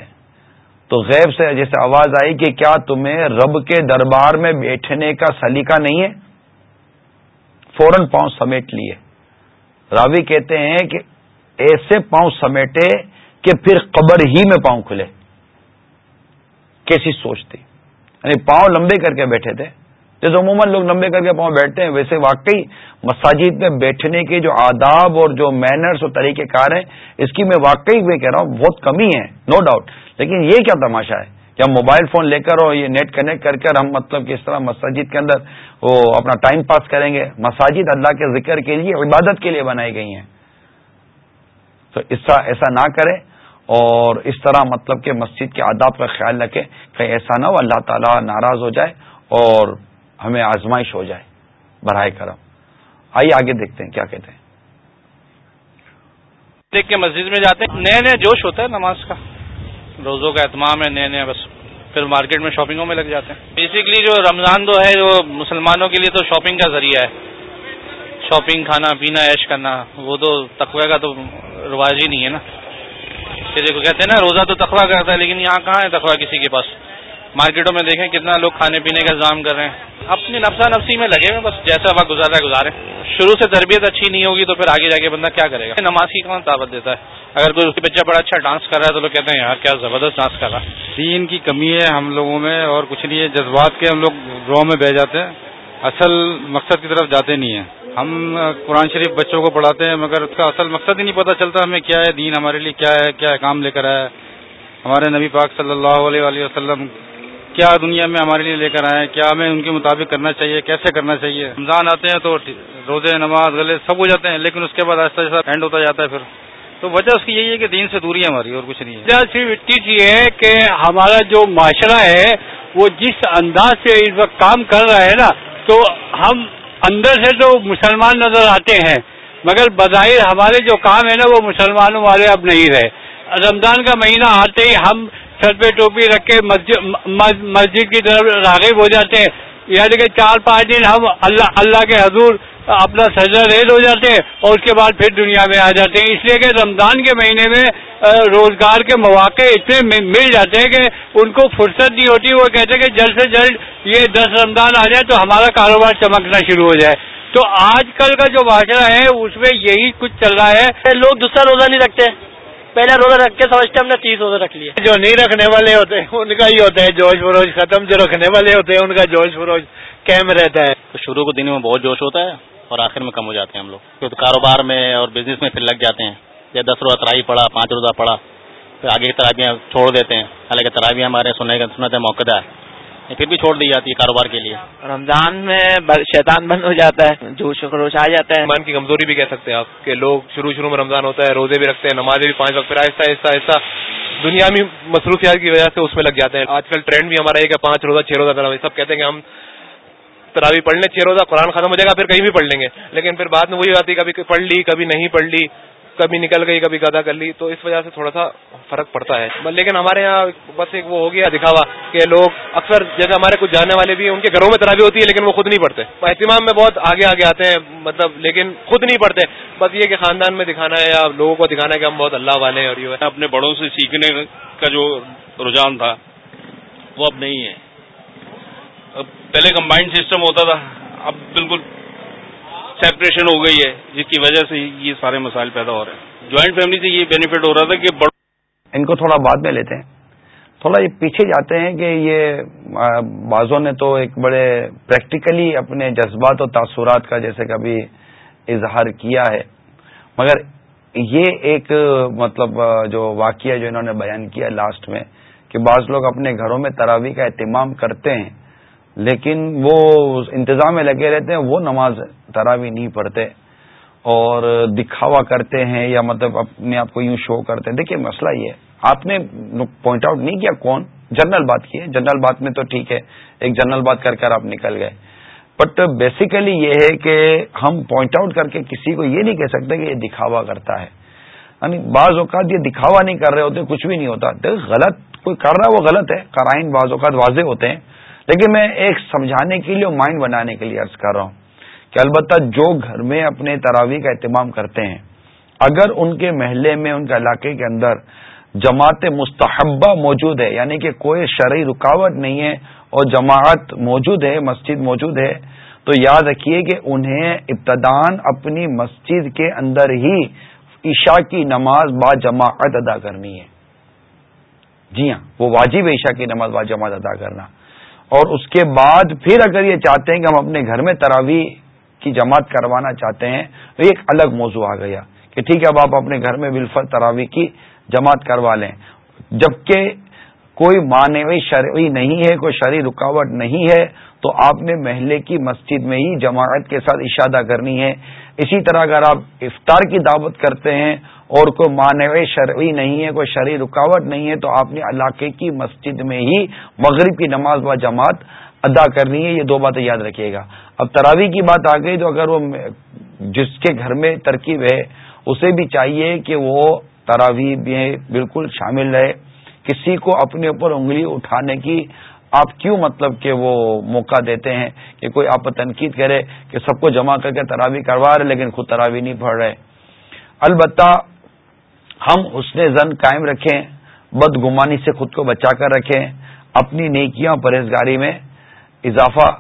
تو غیب سے جیسے آواز آئی کہ کیا تمہیں رب کے دربار میں بیٹھنے کا سلیقہ نہیں ہے؟ فوراً پاؤں سمیٹ لیے۔ راوی کہتے ہیں کہ ایسے پاؤں سمیٹے کہ پھر قبر ہی میں پاؤں کھلے۔ کیسی سوچتی یعنی پاؤں لمبے کر کے بیٹھے تھے۔ جیسے عموماً لوگ لمبے کر کے پاؤں بیٹھتے ہیں، ویسے واقعی مساجد میں بیٹھنے کے جو آداب اور جو مینرس اور طریقہ کار ہیں، اس کی میں واقعی میں کہہ رہا ہوں، بہت کمی ہے نو ڈاؤٹ لیکن یہ کیا تماشا ہے؟ کہ ہم موبائل فون لے کر اور یہ نیٹ کنیکٹ کر کر ہم مطلب کہ اس طرح مساجد کے اندر وہ اپنا ٹائم پاس کریں گے، مساجد اللہ کے ذکر کے لیے، عبادت کے لیے بنائی گئی ہیں۔ تو ایسا نہ کریں اور اس طرح مطلب کہ مسجد کے آداب کا خیال رکھیں، کہیں ایسا نہ ہو اللہ تعالیٰ ناراض ہو جائے اور ہمیں آزمائش ہو جائے۔ براہ کرم۔ آئیے آگے دیکھتے ہیں کیا کہتے ہیں۔ دیکھ کے مسجد میں جاتے ہیں۔ نئے نئے جوش ہوتا ہے نماز کا۔ روزوں کا اہتمام ہے، نئے نئے، بس پھر مارکیٹ میں شاپنگوں میں لگ جاتے ہیں۔ بیسکلی جو رمضان تو ہے وہ مسلمانوں کے لیے تو شاپنگ کا ذریعہ ہے۔ شاپنگ، کھانا، پینا ایش کرنا، وہ تو تقوی کا تو رواج ہی نہیں ہے نا۔ دیکھو، کہتے ہیں نا، روزہ تو تقوی کرتا ہے، لیکن یہاں کہاں ہے تقوی کسی کے پاس؟ مارکیٹوں میں دیکھیں کتنا لوگ کھانے پینے کا انتظام کر رہے ہیں۔ اپنی نفسا نفسی میں لگے ہوئے بس جیسا وقت گزارا ہے گزارے۔ شروع سے تربیت اچھی نہیں ہوگی تو پھر آگے جا کے بندہ کیا کرے گا؟ نماز کی کون دعوت دیتا ہے؟ اگر کوئی بچہ بڑا اچھا ڈانس کر رہا ہے تو لوگ کہتے ہیں یار کیا زبردست ڈانس کر رہا ہے۔ دین کی کمی ہے ہم لوگوں میں اور کچھ نہیں ہے۔ جذبات کے ہم لوگ رو میں بہ جاتے ہیں۔ اصل مقصد کی طرف جاتے نہیں ہیں۔ ہم قرآن شریف بچوں کو پڑھاتے ہیں، مگر اس کا اصل مقصد ہی نہیں پتہ چلتا ہمیں کیا ہے، دین ہمارے لیے کیا ہے، کیا کام لے کر آیا ہے۔ ہمارے نبی پاک صلی اللہ علیہ وسلم کیا دنیا میں ہمارے لیے لے کر آئے کیا ہمیں ان کے مطابق کرنا چاہیے؟ کیسے کرنا چاہیے؟ رمضان آتے ہیں تو روزے، نماز گلے سب ہو جاتے ہیں، لیکن اس کے بعد آہستہ آہستہ اینڈ ہوتا جاتا ہے پھر۔ تو وجہ اس کی یہی ہے کہ دین سے دوری ہے ہماری اور کچھ نہیں ہے۔ صرف اتنی ہے کہ ہمارا جو معاشرہ ہے، وہ جس انداز سے اس وقت کام کر رہا ہے نا، تو ہم اندر سے تو مسلمان نظر آتے ہیں، مگر بظاہر ہمارے جو کام ہے نا، وہ مسلمانوں والے اب نہیں رہے۔ رمضان کا مہینہ آتے ہی ہم سر پہ ٹوپی رکھ کے مسجد کی طرف راغب ہو جاتے ہیں۔ یعنی کہ چار پانچ دن ہم اللہ اللہ کے حضور اپنا سجا ریز ہو جاتے ہیں اور اس کے بعد پھر دنیا میں آ جاتے ہیں۔ اس لیے کہ رمضان کے مہینے میں روزگار کے مواقع اتنے مل جاتے ہیں کہ ان کو فرصت نہیں ہوتی۔ وہ کہتے ہیں کہ جلد سے جلد یہ دس رمضان آ جائے تو ہمارا کاروبار چمکنا شروع ہو جائے۔ تو آج کل کا جو معاشرہ ہے اس میں یہی کچھ چل رہا ہے۔ لوگ دوسرا روزہ نہیں رکھتے۔ پہلے روزہ رکھ کے سمجھتے ہم نے تیس روزہ رکھ لیے۔ جو نہیں رکھنے والے ہوتے ہیں ان کا ہی ہوتا ہے۔ جوش فروش ختم جو رکھنے والے ہوتے ہیں ان کا جوش فروش قائم رہتا ہے۔ تو شروع کے دنوں میں بہت جوش ہوتا ہے۔ اور آخر میں کم ہو جاتے ہیں ہم لوگ۔ کیونکہ کاروبار میں اور بزنس میں پھر لگ جاتے ہیں۔ یا دس روزہ ترائی پڑا پانچ روزہ پڑا پھر آگے کی ترابیاں چھوڑ دیتے ہیں۔ حالانکہ ترابیاں ہمارے سننے کا سنت موقع ہے پھر بھی چھوڑ دی جاتی ہے کاروبار کے لیے۔ رمضان میں شیطان بند ہو جاتا ہے جوش خروش آ جاتا ہے۔ رمضان کی کمزوری بھی کہہ سکتے ہیں آپ کہ لوگ شروع شروع میں رمضان ہوتا ہے روزے بھی رکھتے ہیں نمازیں بھی پانچ وقت پھر آہستہ آہستہ آہستہ دنیا میں مصروفیات کی وجہ سے اس میں لگ جاتے ہیں۔ آج کل ٹرینڈ بھی ہمارا یہ کہ پانچ روزہ چھ روزہ سب کہتے ہیں کہ ہم تراوی پڑھ لیں، چھ روزہ قرآن ختم ہو جائے گا، پھر کہیں بھی پڑھ لیں گے۔ لیکن پھر بعد میں وہی آتی کبھی پڑھ لی، کبھی نہیں پڑھ لی، کبھی نکل گئی، کبھی گدا کر لی، تو اس وجہ سے تھوڑا سا فرق پڑتا ہے۔ لیکن ہمارے یہاں بس ایک وہ ہو گیا، دکھاوا کہ لوگ اکثر جیسے ہمارے کچھ جاننے والے بھی ہیں، ان کے گھروں میں ترابی ہوتی ہے، لیکن وہ خود نہیں پڑھتے۔ اہتمام میں بہت آگے آگے آتے ہیں مطلب لیکن خود نہیں پڑھتے۔ بس یہ کہ خاندان میں دکھانا ہے یا لوگوں کو دکھانا ہے کہ ہم بہت اللہ والے ہیں اور یہ اپنے بڑوں سے سیکھنے کا جو رجحان تھا، وہ اب نہیں ہے۔ پہلے کمبائنڈ سسٹم ہوتا تھا، اب بالکل سیپریشن ہو گئی ہے، جس کی وجہ سے یہ سارے مسائل پیدا ہو رہے ہیں۔ جوائنٹ فیملی سے یہ بینیفٹ ہو رہا تھا کہ ان کو تھوڑا بعد میں لیتے ہیں۔ تھوڑا یہ پیچھے جاتے ہیں کہ یہ بازوں نے تو ایک بڑے پریکٹیکلی اپنے جذبات اور تاثرات کا جیسے کبھی اظہار کیا ہے۔ مگر یہ ایک مطلب جو واقعہ جو انہوں نے بیان کیا لاسٹ میں، کہ بعض لوگ اپنے گھروں میں تراوی کا اہتمام کرتے ہیں۔ لیکن وہ انتظام میں لگے رہتے ہیں، وہ نماز تراوی نہیں پڑھتے اور دکھاوا کرتے ہیں یا مطلب اپنے آپ کو یوں شو کرتے ہیں۔ دیکھیے مسئلہ یہ آپ نے پوائنٹ آؤٹ نہیں کیا کون؟ جنرل بات کی ہے۔ جنرل بات میں تو ٹھیک ہے۔ ایک جنرل بات کر کر آپ نکل گئے۔ بٹ بیسیکلی یہ ہے کہ ہم پوائنٹ آؤٹ کر کے کسی کو یہ نہیں کہہ سکتے کہ یہ دکھاوا کرتا ہے۔ یعنی بعض اوقات یہ دکھاوا نہیں کر رہے ہوتے، کچھ بھی نہیں ہوتا۔ غلط، کوئی کر رہا ہے وہ غلط ہے۔ قرائن بعض اوقات واضح ہوتے ہیں۔ لیکن میں ایک سمجھانے کے لیے اور مائنڈ بنانے کے لیے عرض کر رہا ہوں کہ البتہ جو گھر میں اپنے تراوی کا اہتمام کرتے ہیں، اگر ان کے محلے میں، ان کے علاقے کے اندر جماعت مستحبہ موجود ہے یعنی کہ کوئی شرعی رکاوٹ نہیں ہے اور جماعت موجود ہے، مسجد موجود ہے، تو یاد رکھیے کہ انہیں ابتدان اپنی مسجد کے اندر ہی عشاء کی نماز با جماعت ادا کرنی ہے۔ جی ہاں وہ واجب عشاء کی نماز با جماعت ادا کرنا۔ اور اس کے بعد پھر اگر یہ چاہتے ہیں کہ ہم اپنے گھر میں تراوی کی جماعت کروانا چاہتے ہیں، تو ایک الگ موضوع آ گیا کہ ٹھیک ہے، اب آپ اپنے گھر میں بالفل تراوی کی جماعت کروا لیں۔ جبکہ کوئی مانوی شرعی نہیں ہے، کوئی شرعی رکاوٹ نہیں ہے تو آپ نے محلے کی مسجد میں ہی جماعت کے ساتھ اشادہ کرنی ہے۔ اسی طرح اگر آپ افطار کی دعوت کرتے ہیں اور کوئی مانوی شرعی نہیں ہے، کوئی شرعی رکاوٹ نہیں ہے، تو آپ نے علاقے کی مسجد میں ہی مغرب کی نماز و جماعت ادا کرنی ہے۔ یہ دو باتیں یاد رکھیے گا۔ اب تراوی کی بات آ گئی تو اگر وہ جس کے گھر میں ترکیب ہے، اسے بھی چاہیے کہ وہ تراوی میں بالکل شامل رہے۔ کسی کو اپنے اوپر انگلی اٹھانے کی آپ کیوں مطلب کہ وہ موقع دیتے ہیں کہ کوئی آپ تنقید کرے کہ سب کو جمع کر کے تراوی کروا رہے لیکن خود تراوی نہیں پڑھ رہے البتہ ہم اس نے زن قائم رکھیں بد گمانی سے خود کو بچا کر رکھیں، اپنی نیکیاں پرہیزگاری میں اضافہ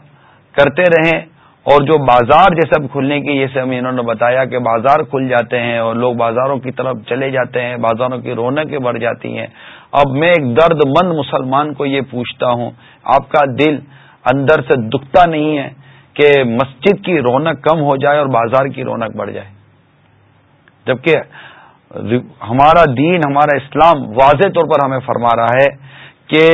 کرتے رہیں۔ اور جو بازار جیسے اب کھلنے کی، جیسے ہمیں انہوں نے بتایا کہ بازار کھل جاتے ہیں اور لوگ بازاروں کی طرف چلے جاتے ہیں، بازاروں کی رونقیں بڑھ جاتی ہیں۔ اب میں ایک درد مند مسلمان کو یہ پوچھتا ہوں، آپ کا دل اندر سے دکھتا نہیں ہے کہ مسجد کی رونق کم ہو جائے اور بازار کی رونق بڑھ جائے۔ جبکہ ہمارا دین، ہمارا اسلام واضح طور پر ہمیں فرما رہا ہے کہ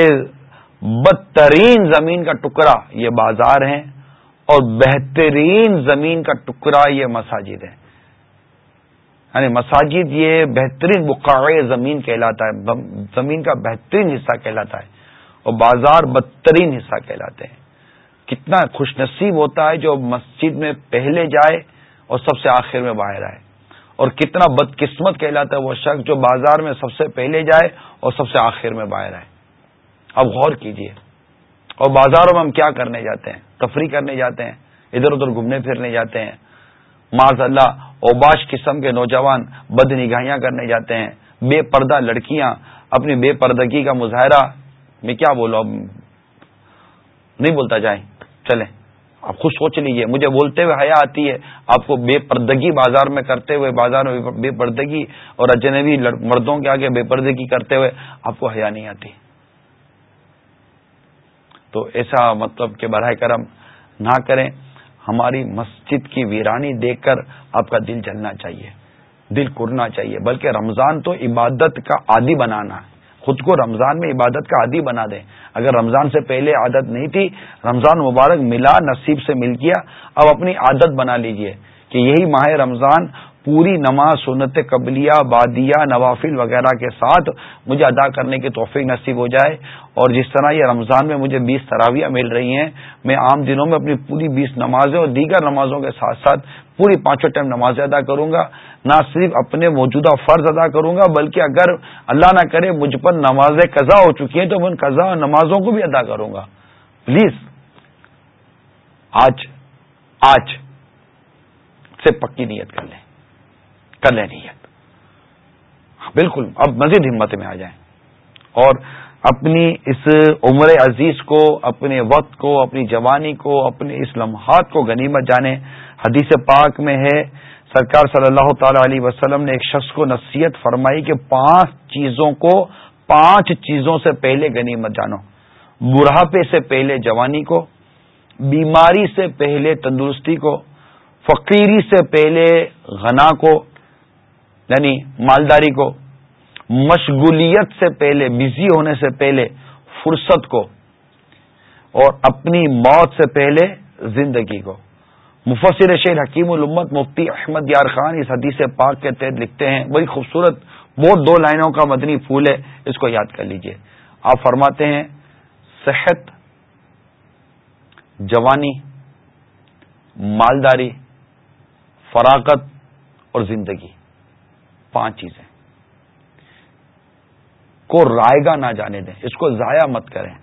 بدترین زمین کا ٹکڑا یہ بازار ہیں اور بہترین زمین کا ٹکڑا یہ مساجد ہے یعنی مساجد یہ بہترین بقاع زمین کہلاتا ہے زمین کا بہترین حصہ کہلاتا ہے اور بازار بدترین حصہ کہلاتے ہیں۔ کتنا خوش نصیب ہوتا ہے جو مسجد میں پہلے جائے اور سب سے آخر میں باہر آئے۔ اور کتنا بدقسمت کہلاتا ہے وہ شخص جو بازار میں سب سے پہلے جائے اور سب سے آخر میں باہر آئے۔ اب غور کیجیے۔ اور بازاروں میں ہم کیا کرنے جاتے ہیں؟ تفریح کرنے جاتے ہیں، ادھر ادھر گھومنے پھرنے جاتے ہیں۔ معذ اللہ اوباش قسم کے نوجوان بد نگاہیاں کرنے جاتے ہیں۔ بے پردہ لڑکیاں، اپنی بے پردگی کا مظاہرہ۔ میں کیا بولوں اب؟ نہیں بولتا جائیں۔ چلیں، آپ خود سوچ لیجیے۔ مجھے بولتے ہوئے حیا آتی ہے۔ آپ کو بے پردگی بازار میں کرتے ہوئے، بازار میں بے پردگی اور اجنبی مردوں کے آگے بے پردگی کرتے ہوئے آپ کو حیا نہیں آتی۔ تو ایسا مطلب کہ براہ کرم نہ کریں۔ ہماری مسجد کی ویرانی دیکھ کر آپ کا دل جلنا چاہیے، دل کرنا چاہیے، بلکہ رمضان تو عبادت کا عادی بنانا ہے۔ خود کو رمضان میں عبادت کا عادی بنا دیں۔ اگر رمضان سے پہلے عادت نہیں تھی، رمضان مبارک ملا نصیب سے مل گیا، اب اپنی عادت بنا لیجیے کہ یہی ماہ رمضان پوری نماز سنت قبلیہ، بادیہ، نوافل وغیرہ کے ساتھ مجھے ادا کرنے کی توفیق نصیب ہو جائے۔ اور جس طرح یہ رمضان میں مجھے بیس تراویاں مل رہی ہیں، میں عام دنوں میں اپنی پوری بیس نمازیں اور دیگر نمازوں کے ساتھ ساتھ پوری پانچوں ٹائم نمازیں ادا کروں گا۔ نہ صرف اپنے موجودہ فرض ادا کروں گا، بلکہ اگر اللہ نہ کرے مجھ پر نمازیں قضا ہو چکی ہیں، تو میں ان قضا نمازوں کو بھی ادا کروں گا۔ پلیز، آج آج سے پکی نیت کر لیں۔ کر لیں ہاں، نیت بالکل۔ اب مزید ہمت میں آ جائیں۔ اور اپنی اس عمر عزیز کو، اپنے وقت کو، اپنی جوانی کو، اپنے اس لمحات کو غنیمت جانے۔ حدیث پاک میں ہے، سرکار صلی اللہ تعالی علیہ وسلم نے ایک شخص کو نصیحت فرمائی کہ پانچ چیزوں کو، پانچ چیزوں سے پہلے غنیمت جانو۔ بڑھاپے سے پہلے جوانی کو، بیماری سے پہلے تندرستی کو، فقیری سے پہلے غنا کو۔ یعنی مالداری کو، مشغولیت سے پہلے بزی ہونے سے پہلے، فرصت کو، اور اپنی موت سے پہلے زندگی کو۔ مفسر شیر حکیم الامت مفتی احمد یار خان اس حدیث پاک کے تحت لکھتے ہیں، بڑی خوبصورت، وہ دو لائنوں کا مدنی پھول ہے، اس کو یاد کر لیجیے۔ آپ فرماتے ہیں، صحت، جوانی، مالداری فراقت اور زندگی۔ پانچ چیزیں۔ کو رائے گا نہ جانے دیں، اس کو ضائع مت کریں۔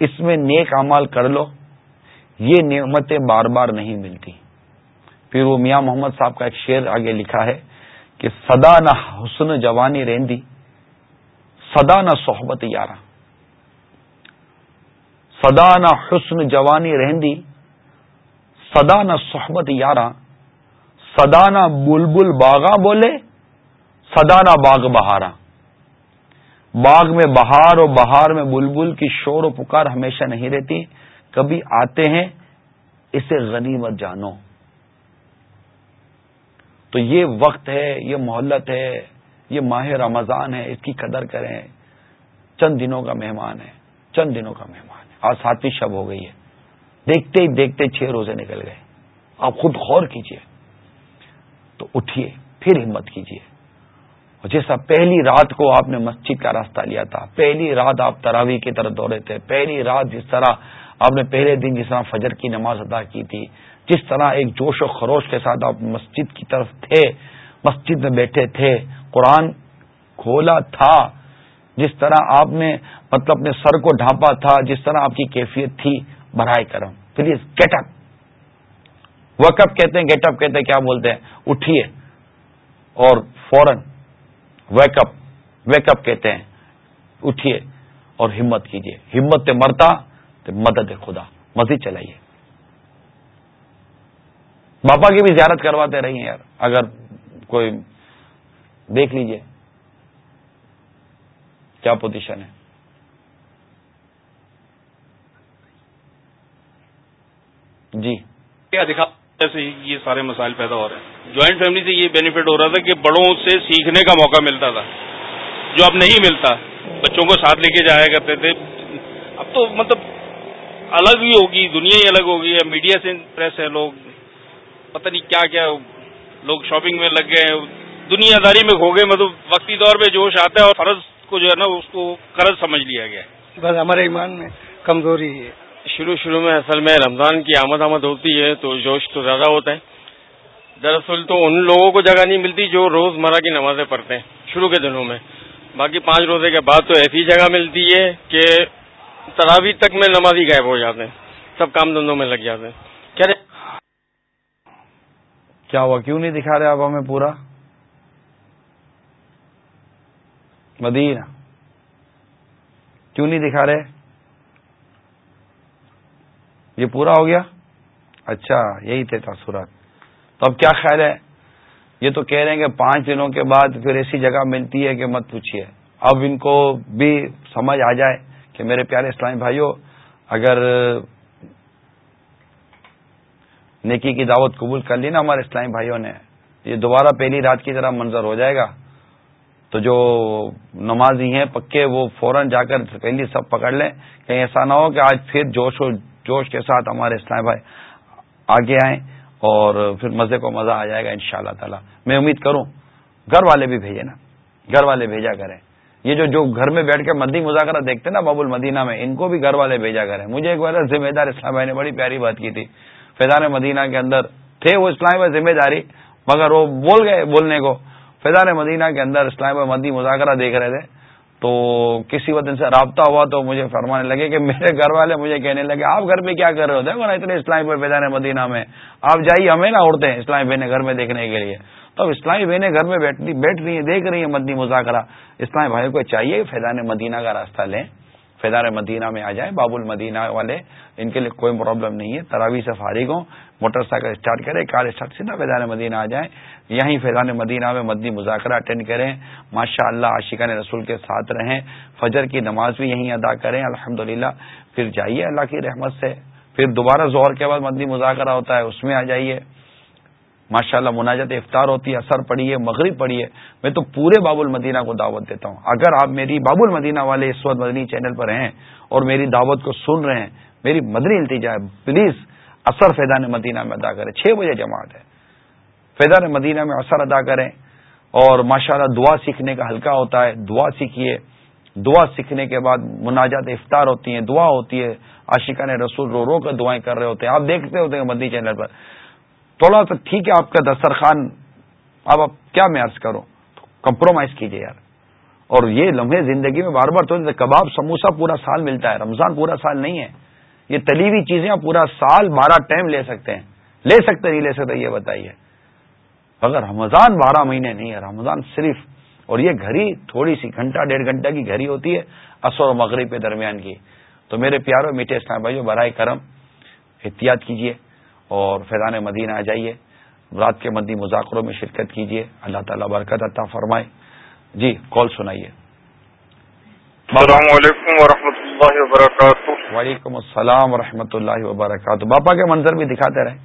اس میں نیک امال کر لو، یہ نعمتیں بار بار نہیں ملتی۔ پھر وہ میاں محمد صاحب کا ایک شعر آگے لکھا ہے کہ سدا نہ حسن جوانی رہندی سدا نہ صحبت یارہ۔ سدا نہ حسن جوانی رہندی سدا نہ صحبت یارہ۔ سدا نہ بلبل باغا بولے سدا نہ باغ بہارا۔ باغ میں بہار اور بہار میں بلبل کی شور و پکار ہمیشہ نہیں رہتی۔ کبھی آتے ہیں، اسے غنیمت جانو۔ تو یہ وقت ہے، یہ مہلت ہے، یہ ماہ رمضان ہے، اس کی قدر کریں۔ چند دنوں کا مہمان ہے، چند دنوں کا مہمان ہے۔ آج ساتویں شب ہو گئی ہے۔ دیکھتے ہی دیکھتے چھ روزے نکل گئے۔ آپ خود غور کیجیے۔ تو اٹھیے، پھر ہمت کیجیے جیسا پہلی رات کو آپ نے مسجد کا راستہ لیا تھا، پہلی رات آپ تراوی کی طرف دوڑے تھے، پہلی رات جس طرح آپ نے پہلے دن جس طرح فجر کی نماز ادا کی تھی، جس طرح ایک جوش و خروش کے ساتھ آپ مسجد کی طرف تھے، مسجد میں بیٹھے تھے، قرآن کھولا تھا، جس طرح آپ نے مطلب اپنے سر کو ڈھانپا تھا، جس طرح آپ کی کیفیت تھی، برائے کرم۔ Please get up. وکپ کہتے ہیں گیٹ اپ کہتے ہیں، کیا بولتے ہیں؟ اٹھیے اور فورن ویک اپ ویک اپ کہتے ہیں، اٹھیے اور ہمت کیجیے۔ ہمت مرتا تو مدد خدا۔ مزید چلائیے۔ باپا کی بھی زیارت کرواتے رہی ہیں یار۔ اگر کوئی دیکھ لیجیے کیا پوزیشن ہے؟ جی۔ کیا دکھا سے یہ سارے مسائل پیدا ہو رہے ہیں۔ جوائنٹ فیملی سے یہ بینیفٹ ہو رہا تھا کہ بڑوں سے سیکھنے کا موقع ملتا تھا۔ جو اب نہیں ملتا، بچوں کو ساتھ لے کے جایا کرتے تھے۔ اب تو مطلب الگ ہی ہوگی، دنیا ہی الگ ہوگی میڈیا سے پریس ہے لوگ۔ پتہ نہیں کیا کیا لوگ شاپنگ میں لگ گئے دنیا داری میں کھو گئے۔ مطلب وقتی طور پہ جوش آتا ہے اور فرض کو جو ہے نا، اس کو قرض سمجھ لیا گیا بس ہمارے ایمان میں کمزوری ہے۔ شروع شروع میں اصل میں رمضان کی آمد آمد ہوتی ہے تو جوش تو زیادہ ہوتا ہے۔ دراصل تو ان لوگوں کو جگہ نہیں ملتی جو روز مرہ کی نمازیں پڑھتے ہیں۔ شروع کے دنوں میں۔ باقی پانچ روزے کے بعد تو ایسی جگہ ملتی ہے کہ تراوی تک میں نمازی غائب ہو جاتے ہیں۔ سب کام دھندوں میں لگ جاتے ہیں۔ کیا کیا ہوا؟ کیوں نہیں دکھا رہے آپ ہمیں پورا؟ مدینہ۔ کیوں نہیں دکھا رہے؟ یہ پورا ہو گیا؟ اچھا یہی تھے تاثرات۔ تو اب کیا خیال ہے؟ یہ تو کہہ رہے ہیں کہ پانچ دنوں کے بعد پھر ایسی جگہ ملتی ہے کہ مت پوچھیے اب ان کو بھی سمجھ آ جائے کہ میرے پیارے اسلامی بھائیوں اگر نیکی کی دعوت قبول کر لی نا ہمارے اسلامی بھائیوں نے، یہ دوبارہ پہلی رات کی طرح منظر ہو جائے گا۔ تو جو نمازی ہیں، پکے وہ فوراً جا کر پہلی سب پکڑ لیں۔ کہیں ایسا نہ ہو کہ آج پھر جوش و جوش کے ساتھ ہمارے اسلام بھائی آگے آئیں اور پھر مزے کو مزہ آ جائے گا ان شاء اللہ تعالی۔ میں امید کروں گھر والے بھی بھیجے نا۔ گھر والے بھیجا کریں۔ یہ جو جو گھر میں بیٹھ کے مدی مذاکرہ دیکھتے نا باب المدینہ میں، ان کو بھی گھر والے بھیجا کریں۔ مجھے ایک بار ذمہ دار اسلام بھائی نے بڑی پیاری بات کی تھی۔ فیضان مدینہ کے اندر تھے وہ اسلام بھائی ذمہ داری، مگر وہ بول گئے بولنے کو۔ فیضان مدینہ کے اندر اسلام بھائی مدی مذاکرہ دیکھ رہے تھے۔ تو کسی وقت ان سے رابطہ ہوا تو مجھے فرمانے لگے کہ میرے گھر والے مجھے کہنے لگے، آپ گھر میں کیا کر رہے ہوتے نا اتنے اسلامی بھائی بیدان مدینہ میں۔ آپ جائیے، ہمیں نہ اڑتے ہیں اسلامی بہنیں گھر میں دیکھنے کے لیے۔ تو اب اسلامی بہنیں گھر میں بیٹھ رہی ہیں، دیکھ رہی ہیں مدنی مذاکرہ۔ اسلامی بھائی کو چاہیے فیضان مدینہ کا راستہ لیں۔ فیضان مدینہ میں آ جائیں باب المدینہ والے، ان کے لیے کوئی پرابلم نہیں ہے۔ تراوی سے فارغ ہوں موٹر سائیکل اسٹارٹ کریں کار اسٹارٹ سیدھا فیضان مدینہ آ جائیں۔ یہیں فیضان مدینہ میں مدنی مذاکرہ اٹینڈ کریں۔ ماشاء اللہ عاشقان رسول کے ساتھ رہیں۔ فجر کی نماز بھی یہیں ادا کریں۔ الحمد پھر جائیے اللہ کی رحمت سے۔ پھر دوبارہ زہر کے بعد مدنی مذاکرہ ہوتا ہے، اس میں آ جائیے۔ ماشاء اللہ مناجت افطار ہوتی ہے اثر پڑیے مغرب پڑھیے میں تو پورے باب المدینہ کو دعوت دیتا ہوں۔ اگر آپ میری باب المدینہ والے اس وقت مدنی چینل پر ہیں اور میری دعوت کو سن رہے ہیں، میری مدنی التجا ہے، پلیز اثر فیضان مدینہ میں ادا کریں۔ چھ بجے جماعت ہے۔ فیضان مدینہ میں اثر ادا کریں اور ماشاء اللہ دعا سیکھنے کا ہلکا ہوتا ہے، دعا سیکھیے۔ دعا سیکھنے کے بعد مناجات افطار ہوتی ہیں، دعا ہوتی ہے۔ عاشقہ نے رسول رو رو کر دعائیں کر رہے ہوتے ہیں۔ آپ دیکھتے ہوتے ہیں مدنی چینل پر۔ تھوڑا سا ٹھیک ہے، آپ کا دسترخوان، اب اب کیا میں عرض کروں؟ کمپرومائز کیجیے یار۔ اور یہ لمحے زندگی میں بار بار تو کباب سموسا پورا سال ملتا ہے، رمضان پورا سال نہیں ہے۔ یہ تلی ہوئی چیزیں آپ پورا سال بارہ ٹائم لے سکتے ہیں۔ لے سکتے نہیں لے سکتے، یہ بتائیے۔ اگر رمضان بارہ مہینے نہیں ہے، رمضان صرف، اور یہ گھڑی تھوڑی سی، گھنٹہ، ڈیڑھ گھنٹہ کی گھڑی ہوتی ہے اثر و مغرب کے درمیان کی۔ تو میرے پیاروں میٹھے اسلام بھائی برائے کرم احتیاط کیجیے اور فیضان مدینہ آ جائیے۔ رات کے مدی مذاکروں میں شرکت کیجیے۔ اللہ تعالیٰ برکت عطا فرمائے۔ جی کال سنائیے۔ السلام علیکم ورحمۃ اللہ وبرکاتہ۔ وعلیکم السلام و اللہ وبرکاتہ۔ باپا کے منظر بھی دکھاتے رہے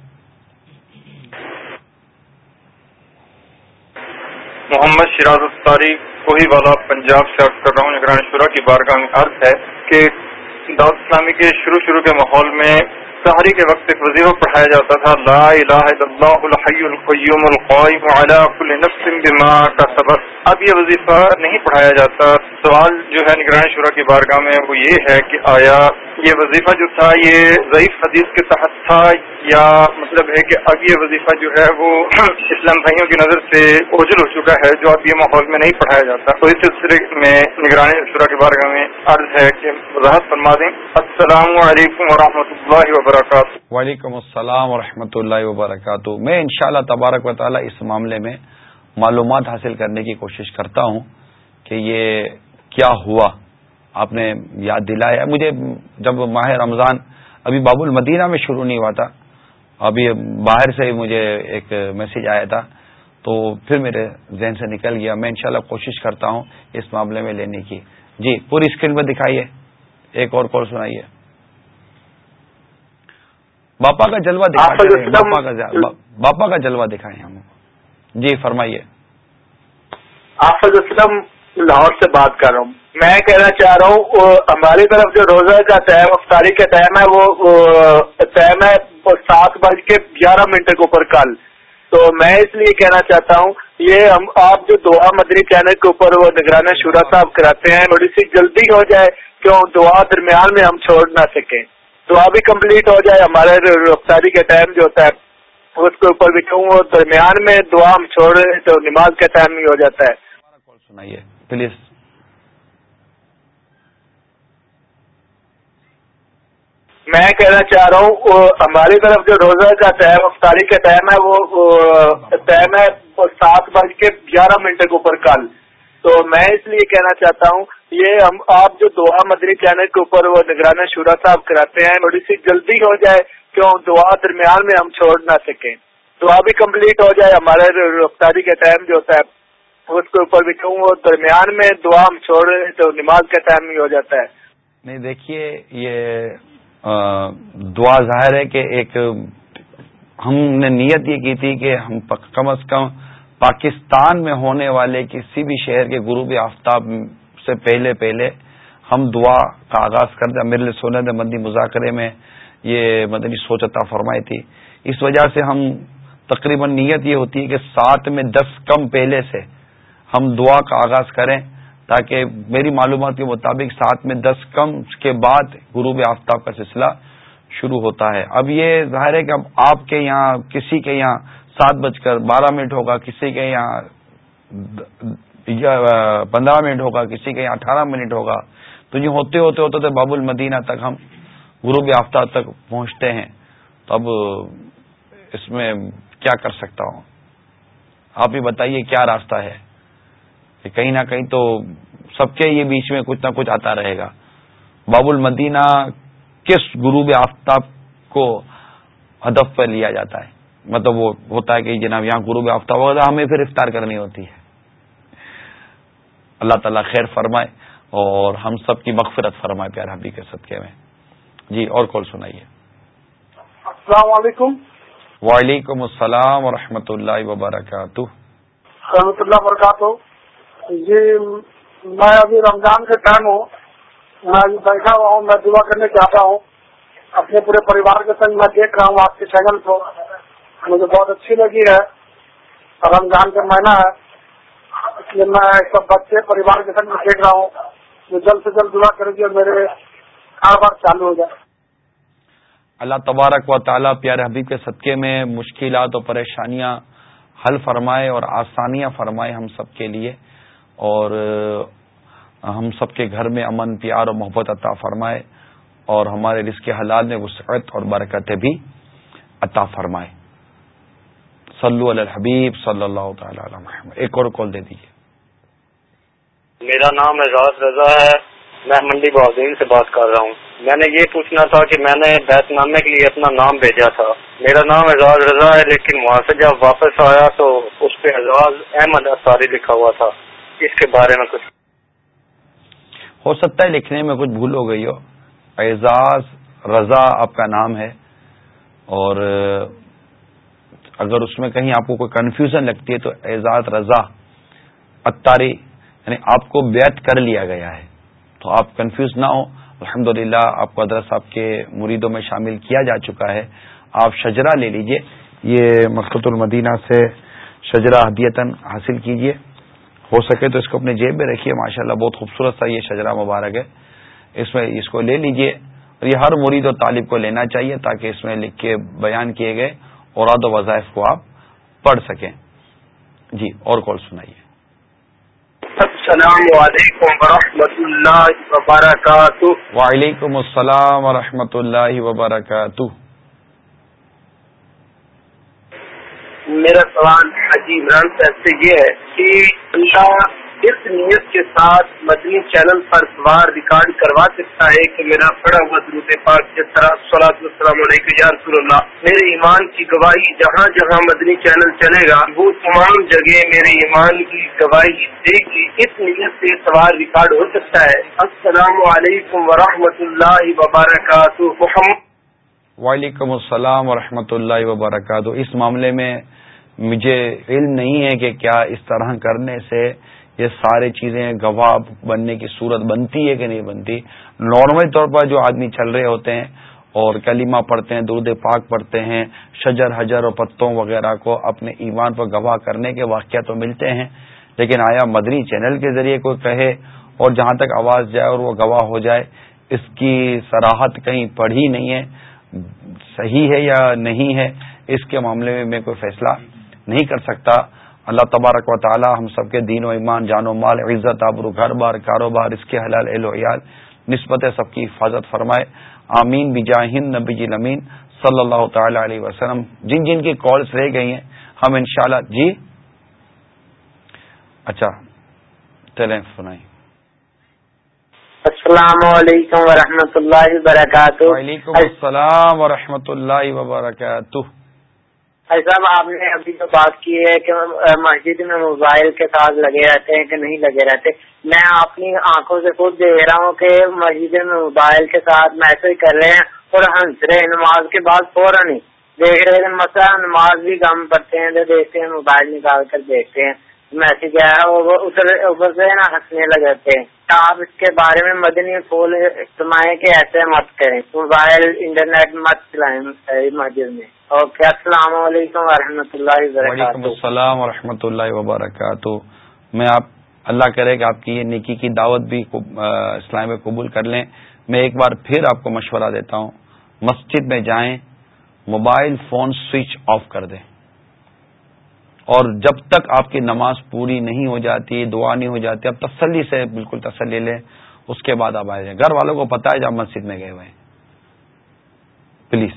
محمد شراز الطاری کوہی والا پنجاب سے عرض کر رہا ہوں نگران شورا کی بارگاہ میں۔ عرض ہے کہ دعوت اسلامی کے شروع شروع کے ماحول میں سہری کے وقت ایک وظیفہ پڑھایا جاتا تھا، لا الہ الا اللہ الحی القیوم القائم على كل نفس بما كسبت اب یہ وظیفہ نہیں پڑھایا جاتا۔ سوال جو ہے نگران شورا کی بارگاہ میں، وہ یہ ہے کہ آیا یہ وظیفہ جو تھا، یہ ضعیف حدیث کے تحت تھا یا مطلب ہے کہ اب یہ وظیفہ جو ہے، وہ اسلام بھائیوں کی نظر سے اوجل ہو چکا ہے جو اب یہ ماحول میں نہیں پڑھایا جاتا۔ تو اس سلسلے میں نگرانی شورا کی بارگاہ میں عرض ہے کہ وضاحت فرما دیں۔ السلام علیکم ورحمۃ اللہ وبرکاتہ۔ وبرکاتہ۔ وعلیکم السلام ورحمۃ اللہ وبرکاتہ۔ میں انشاءاللہ تبارک و تعالی اس معاملے میں معلومات حاصل کرنے کی کوشش کرتا ہوں کہ یہ کیا ہوا۔ آپ نے یاد دلایا۔ مجھے جب ماہ رمضان ابھی باب المدینہ میں شروع نہیں ہوا تھا، ابھی باہر سے مجھے ایک میسج آیا تھا، تو پھر میرے ذہن سے نکل گیا۔ میں انشاءاللہ کوشش کرتا ہوں اس معاملے میں لینے کی۔ جی پوری اسکرین پہ دکھائیے۔ ایک اور کال سنائیے۔ باپا کا جلوہ دکھائیں باپا کا جلوہ دکھائیں ہم۔ جی فرمائیے۔ آفز اسلم لاہور سے بات کر رہا ہوں۔ میں کہنا چاہ رہا ہوں ہماری طرف جو روزہ کا ٹائم افطاری کا ٹائم ہے وہ ٹائم ہے سات بج کے گیارہ منٹ کے اوپر کل۔ تو میں اس لیے کہنا چاہتا ہوں یہ ہم آپ جو دعا مدری چینل کے اوپر وہ نگران شورا صاحب کراتے ہیں تھوڑی سی جلدی ہو جائے کیوں دعا درمیان میں ہم چھوڑ نہ سکیں۔ دعا بھی کمپلیٹ ہو جائے ہمارے رفتاری کا ٹائم جو ہوتا ہے اس کے اوپر بھی کہوں درمیان میں دعا ہم چھوڑ رہے تو نماز کا ٹائم ہی ہو جاتا ہے۔ سنائیے پلیز۔ میں کہنا چاہ رہا ہوں ہماری طرف جو روزہ کا ٹائم افطاری کا ٹائم ہے وہ ٹائم ہے سات بج کے گیارہ منٹ کے اوپر کل تو میں اس لیے کہنا چاہتا ہوں یہ ہم آپ جو دعا مدری چینل کے اوپر وہ نگران شورا صاحب کراتے ہیں، تھوڑی سی جلدی ہو جائے کیوں؟ دعا درمیان میں ہم چھوڑ نہ سکیں۔ دعا بھی کمپلیٹ ہو جائے، ہمارے رفتاری کا ٹائم جو ہوتا ہے، اس کے اوپر بھی کہوں وہ درمیان میں دعا ہم چھوڑ رہے ہیں تو نماز کا ٹائم ہی ہو جاتا ہے۔ نہیں، دیکھیے، یہ دعا ظاہر ہے کہ ایک ہم نے نیت یہ کی تھی کہ ہم کم از کم پاکستان میں ہونے والے کسی بھی شہر کے غروب آفتاب سے پہلے پہلے ہم دعا کا آغاز کر دیں۔ امیر سونے مدنی مذاکرے میں یہ مدنی سوچ عطا فرمائی تھی۔ اس وجہ سے ہم تقریباً نیت یہ ہوتی ہے کہ سات میں دس کم پہلے سے ہم دعا کا آغاز کریں تاکہ میری معلومات کے مطابق سات میں دس کم کے بعد غروب آفتاب کا سلسلہ شروع ہوتا ہے۔ اب یہ ظاہر ہے کہ اب آپ کے یہاں، کسی کے یہاں سات بج کر بارہ منٹ ہوگا، کسی کے یہاں پندرہ منٹ ہوگا، کسی کے یہاں اٹھارہ منٹ ہوگا۔ تو یہ ہوتے ہوتے ہوتے تو باب المدینہ تک ہم غروب آفتاب تک پہنچتے ہیں۔ تو اب اس میں کیا کر سکتا ہوں؟ آپ ہی بتائیے کیا راستہ ہے؟ کہ کہیں نہ کہیں تو سب کے یہ بیچ میں کچھ نہ کچھ آتا رہے گا۔ باب المدینہ کس غروب آفتاب کو ہدف پہ لیا جاتا ہے؟ مطلب وہ ہوتا ہے کہ جناب یہاں غروب آفتاب ہوتا ہمیں پھر افطار کرنی ہوتی ہے۔ اللہ تعالیٰ خیر فرمائے اور ہم سب کی مغفرت فرمائے پیار حبی کے صدقے میں۔ جی اور کال سنائیے۔ السلام علیکم۔ وعلیکم السلام ورحمۃ اللہ وبرکاتہ۔ رحمۃ اللہ وبرکاتہ۔ جی میں ابھی رمضان کے ٹائم ہوں۔ میں ابھی بیٹھا ہوا ہوں میں دعا کرنے چاہتا ہوں۔ اپنے پورے پریوار کے سنگ میں دیکھ رہا ہوں آپ کے چینل کو۔ مجھے بہت اچھی لگی ہے۔ رمضان کا مہینہ ہے۔ اس لیے میں سب بچے پریوار کے سنگ میں دیکھ رہا ہوں۔ جلد سے جلد دعا کریں گے میرے کاروبار چالو ہو جائے۔ اللہ تبارک و تعالیٰ پیارے حبیب کے صدقے میں مشکلات اور پریشانیاں حل فرمائے اور آسانیاں فرمائے ہم سب کے لیے۔ اور ہم سب کے گھر میں امن، پیار اور محبت عطا فرمائے۔ اور ہمارے رزق کے حلال میں وسعت اور برکتیں بھی عطا فرمائے۔ صلو علی الحبیب صلی اللہ تعالی علی محمد۔ ایک اور کال دے دیجیے میرا نام اعزاز رضا ہے۔ میں منڈی بہادین سے بات کر رہا ہوں۔ میں نے یہ پوچھنا تھا کہ میں نے بیت نامے کے لیے اپنا نام بھیجا تھا۔ میرا نام اعزاز رضا ہے لیکن وہاں سے جب واپس آیا تو اس پہ اعزاز احمد اثاری لکھا ہوا تھا۔ اس کے بارے میں کچھ۔ ہو سکتا ہے لکھنے میں کچھ بھول ہو گئی ہو۔ اعزاز رضا آپ کا نام ہے اور اگر اس میں کہیں آپ کو کوئی کنفیوژن لگتی ہے تو اعزاز رضا اتاری یعنی آپ کو بیت کر لیا گیا ہے۔ تو آپ کنفیوز نہ ہوں۔ الحمد للہ آپ کو ادرس صاحب کے مریدوں میں شامل کیا جا چکا ہے۔ آپ شجرا لے لیجیے۔ یہ مقت المدینہ سے شجرا ہدیتن حاصل کیجیے۔ ہو سکے تو اس کو اپنے جیب میں رکھیے۔ ماشاءاللہ، بہت خوبصورت سا یہ شجرا مبارک ہے۔ اس میں اس کو لے لیجیے۔ اور یہ ہر مرید و طالب کو لینا چاہیے تاکہ اس میں لکھ کے بیان کیے گئے۔ اوراد و وظائف کو آپ پڑھ سکیں۔ جی اور کال سنائیے۔ السلام علیکم ورحمۃ اللہ وبرکاتہ۔ وعلیکم السلام ورحمۃ اللہ وبرکاتہ۔ میرا سوال حجی عمران صاحب سے یہ ہے کہ اللہ اس نیت کے ساتھ مدنی چینل پر سوار ریکارڈ کروا سکتا ہے کہ میرا پڑا ہوا درود پاک جس طرح سولاد السلام علیکم یا رسول اللہ، میرے ایمان کی گواہی جہاں جہاں مدنی چینل چلے گا، وہ تمام جگہ میرے ایمان کی گواہی دے گی اس نیت سے سوار ریکارڈ ہو سکتا ہے۔ السلام علیکم ورحمۃ اللہ وبرکاتہ۔ محمد وعلیکم السلام ورحمۃ اللہ وبرکاتہ۔ اس معاملے میں مجھے علم نہیں ہے کہ کیا اس طرح کرنے سے یہ سارے چیزیں گواہ بننے کی صورت بنتی ہے کہ نہیں بنتی؟ نارمل طور پر جو آدمی چل رہے ہوتے ہیں اور کلیمہ پڑھتے ہیں درد پاک پڑھتے ہیں، شجر، حجر اور پتوں وغیرہ کو اپنے ایمان پر گواہ کرنے کے واقعہ تو ملتے ہیں، لیکن آیا مدنی چینل کے ذریعے کوئی کہے اور جہاں تک آواز جائے اور وہ گواہ ہو جائے، اس کی سراہت کہیں پڑھی نہیں ہے، صحیح ہے یا نہیں ہے، اس کے معاملے میں میں کوئی فیصلہ نہیں کر سکتا۔ اللہ تبارک و تعالی ہم سب کے دین و ایمان جان و مال عزت آبرو گھر بار کاروبار اس کے حلال اہل و عیال نسبت سب کی حفاظت فرمائے۔ آمین۔ بجاہن نبی جی امین صلی اللہ تعالی علیہ وسلم۔ جن جن کی کالس رہ گئی ہیں ہم انشاءاللہ جی؟ اچھا چلیں سنائیں۔ السلام علیکم ورحمۃ اللہ وبرکاتہ۔ وعلیکم السلام ورحمۃ اللہ وبرکاتہ۔ صاحب، آپ نے ابھی جو بات کی ہے کہ مسجد میں موبائل کے ساتھ لگے رہتے ہیں کہ نہیں لگے رہتے، میں اپنی آنکھوں سے خود دیکھ رہا ہوں کہ مسجد میں موبائل کے ساتھ میسج کر رہے ہیں اور ہنس رہے ہیں، نماز کے بعد فوراً ہی دیکھ رہے ہیں مسئلہ نماز بھی کم پڑتے ہیں تو دیکھتے ہیں، موبائل نکال کر دیکھتے ہیں۔ میسج آیا اوپر سے نا ہنسنے لگتے ہیں آپ اس کے بارے میں مدنی پھول استعمال کے ایسے مت کریں۔ موبائل انٹرنیٹ مت چلائیں مسجد میں۔ اوکے، السلام علیکم و اللہ وعلیکم السلام و رحمۃ اللہ وبرکاتہ۔ میں آپ اللہ کرے کہ آپ کی یہ نیکی کی دعوت بھی اسلام میں قبول کر لیں۔ میں ایک بار پھر آپ کو مشورہ دیتا ہوں۔ مسجد میں جائیں، موبائل فون سوئچ آف کر دیں۔ اور جب تک آپ کی نماز پوری نہیں ہو جاتی، دعا نہیں ہو جاتی اب تسلی سے بالکل تسلی لیں، اس کے بعد آپ آئے جائیں۔ گھر والوں کو پتا ہے جب مسجد میں گئے ہوئے پلیز،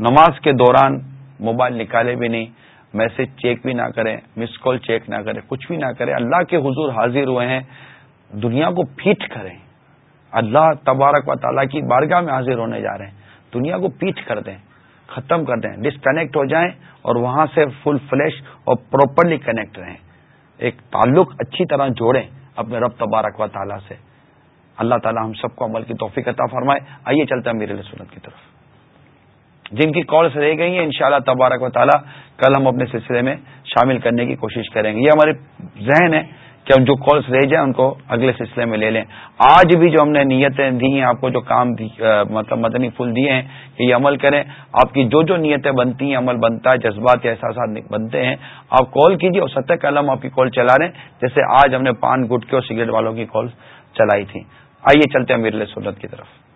نماز کے دوران موبائل نکالے بھی نہیں، میسج چیک بھی نہ کریں، مس کال چیک نہ کریں، کچھ بھی نہ کریں۔ اللہ کے حضور حاضر ہوئے ہیں، دنیا کو پھیٹ کریں۔ اللہ تبارک و تعالیٰ کی بارگاہ میں حاضر ہونے جا رہے ہیں۔ دنیا کو پیچھ کر دیں۔ ختم کر دیں ڈسکنیکٹ ہو جائیں اور وہاں سے فل فلیش اور پراپرلی کنیکٹ رہیں۔ ایک تعلق اچھی طرح جوڑیں اپنے رب تبارک و تعالیٰ سے۔ اللہ تعالیٰ ہم سب کو عمل کی توفیق عطا فرمائے۔ آئیے چلتے ہیں میرے سنت کی طرف۔ جن کی کالس رہ گئی ہیں، انشاءاللہ تبارک و تعالیٰ کل ہم اپنے سلسلے میں شامل کرنے کی کوشش کریں گے۔ یہ ہمارے ذہن ہے کہ ہم جو کالس رہ جائیں ان کو اگلے سلسلے میں لے لیں۔ آج بھی جو ہم نے نیتیں دی ہیں آپ کو جو کام مطلب مدنی پھول دیے ہیں کہ یہ عمل کریں۔ آپ کی جو جو نیتیں بنتی ہیں، عمل بنتا ہے، جذبات یا احساسات بنتے ہیں، آپ کال کیجیے اور ستیہ قلم آپ کی کال چلا رہے ہیں۔ جیسے آج ہم نے پان گٹکے اور سگریٹ والوں کی کال چلائی تھی۔ آئیے چلتے ہیں میرے سنت کی طرف۔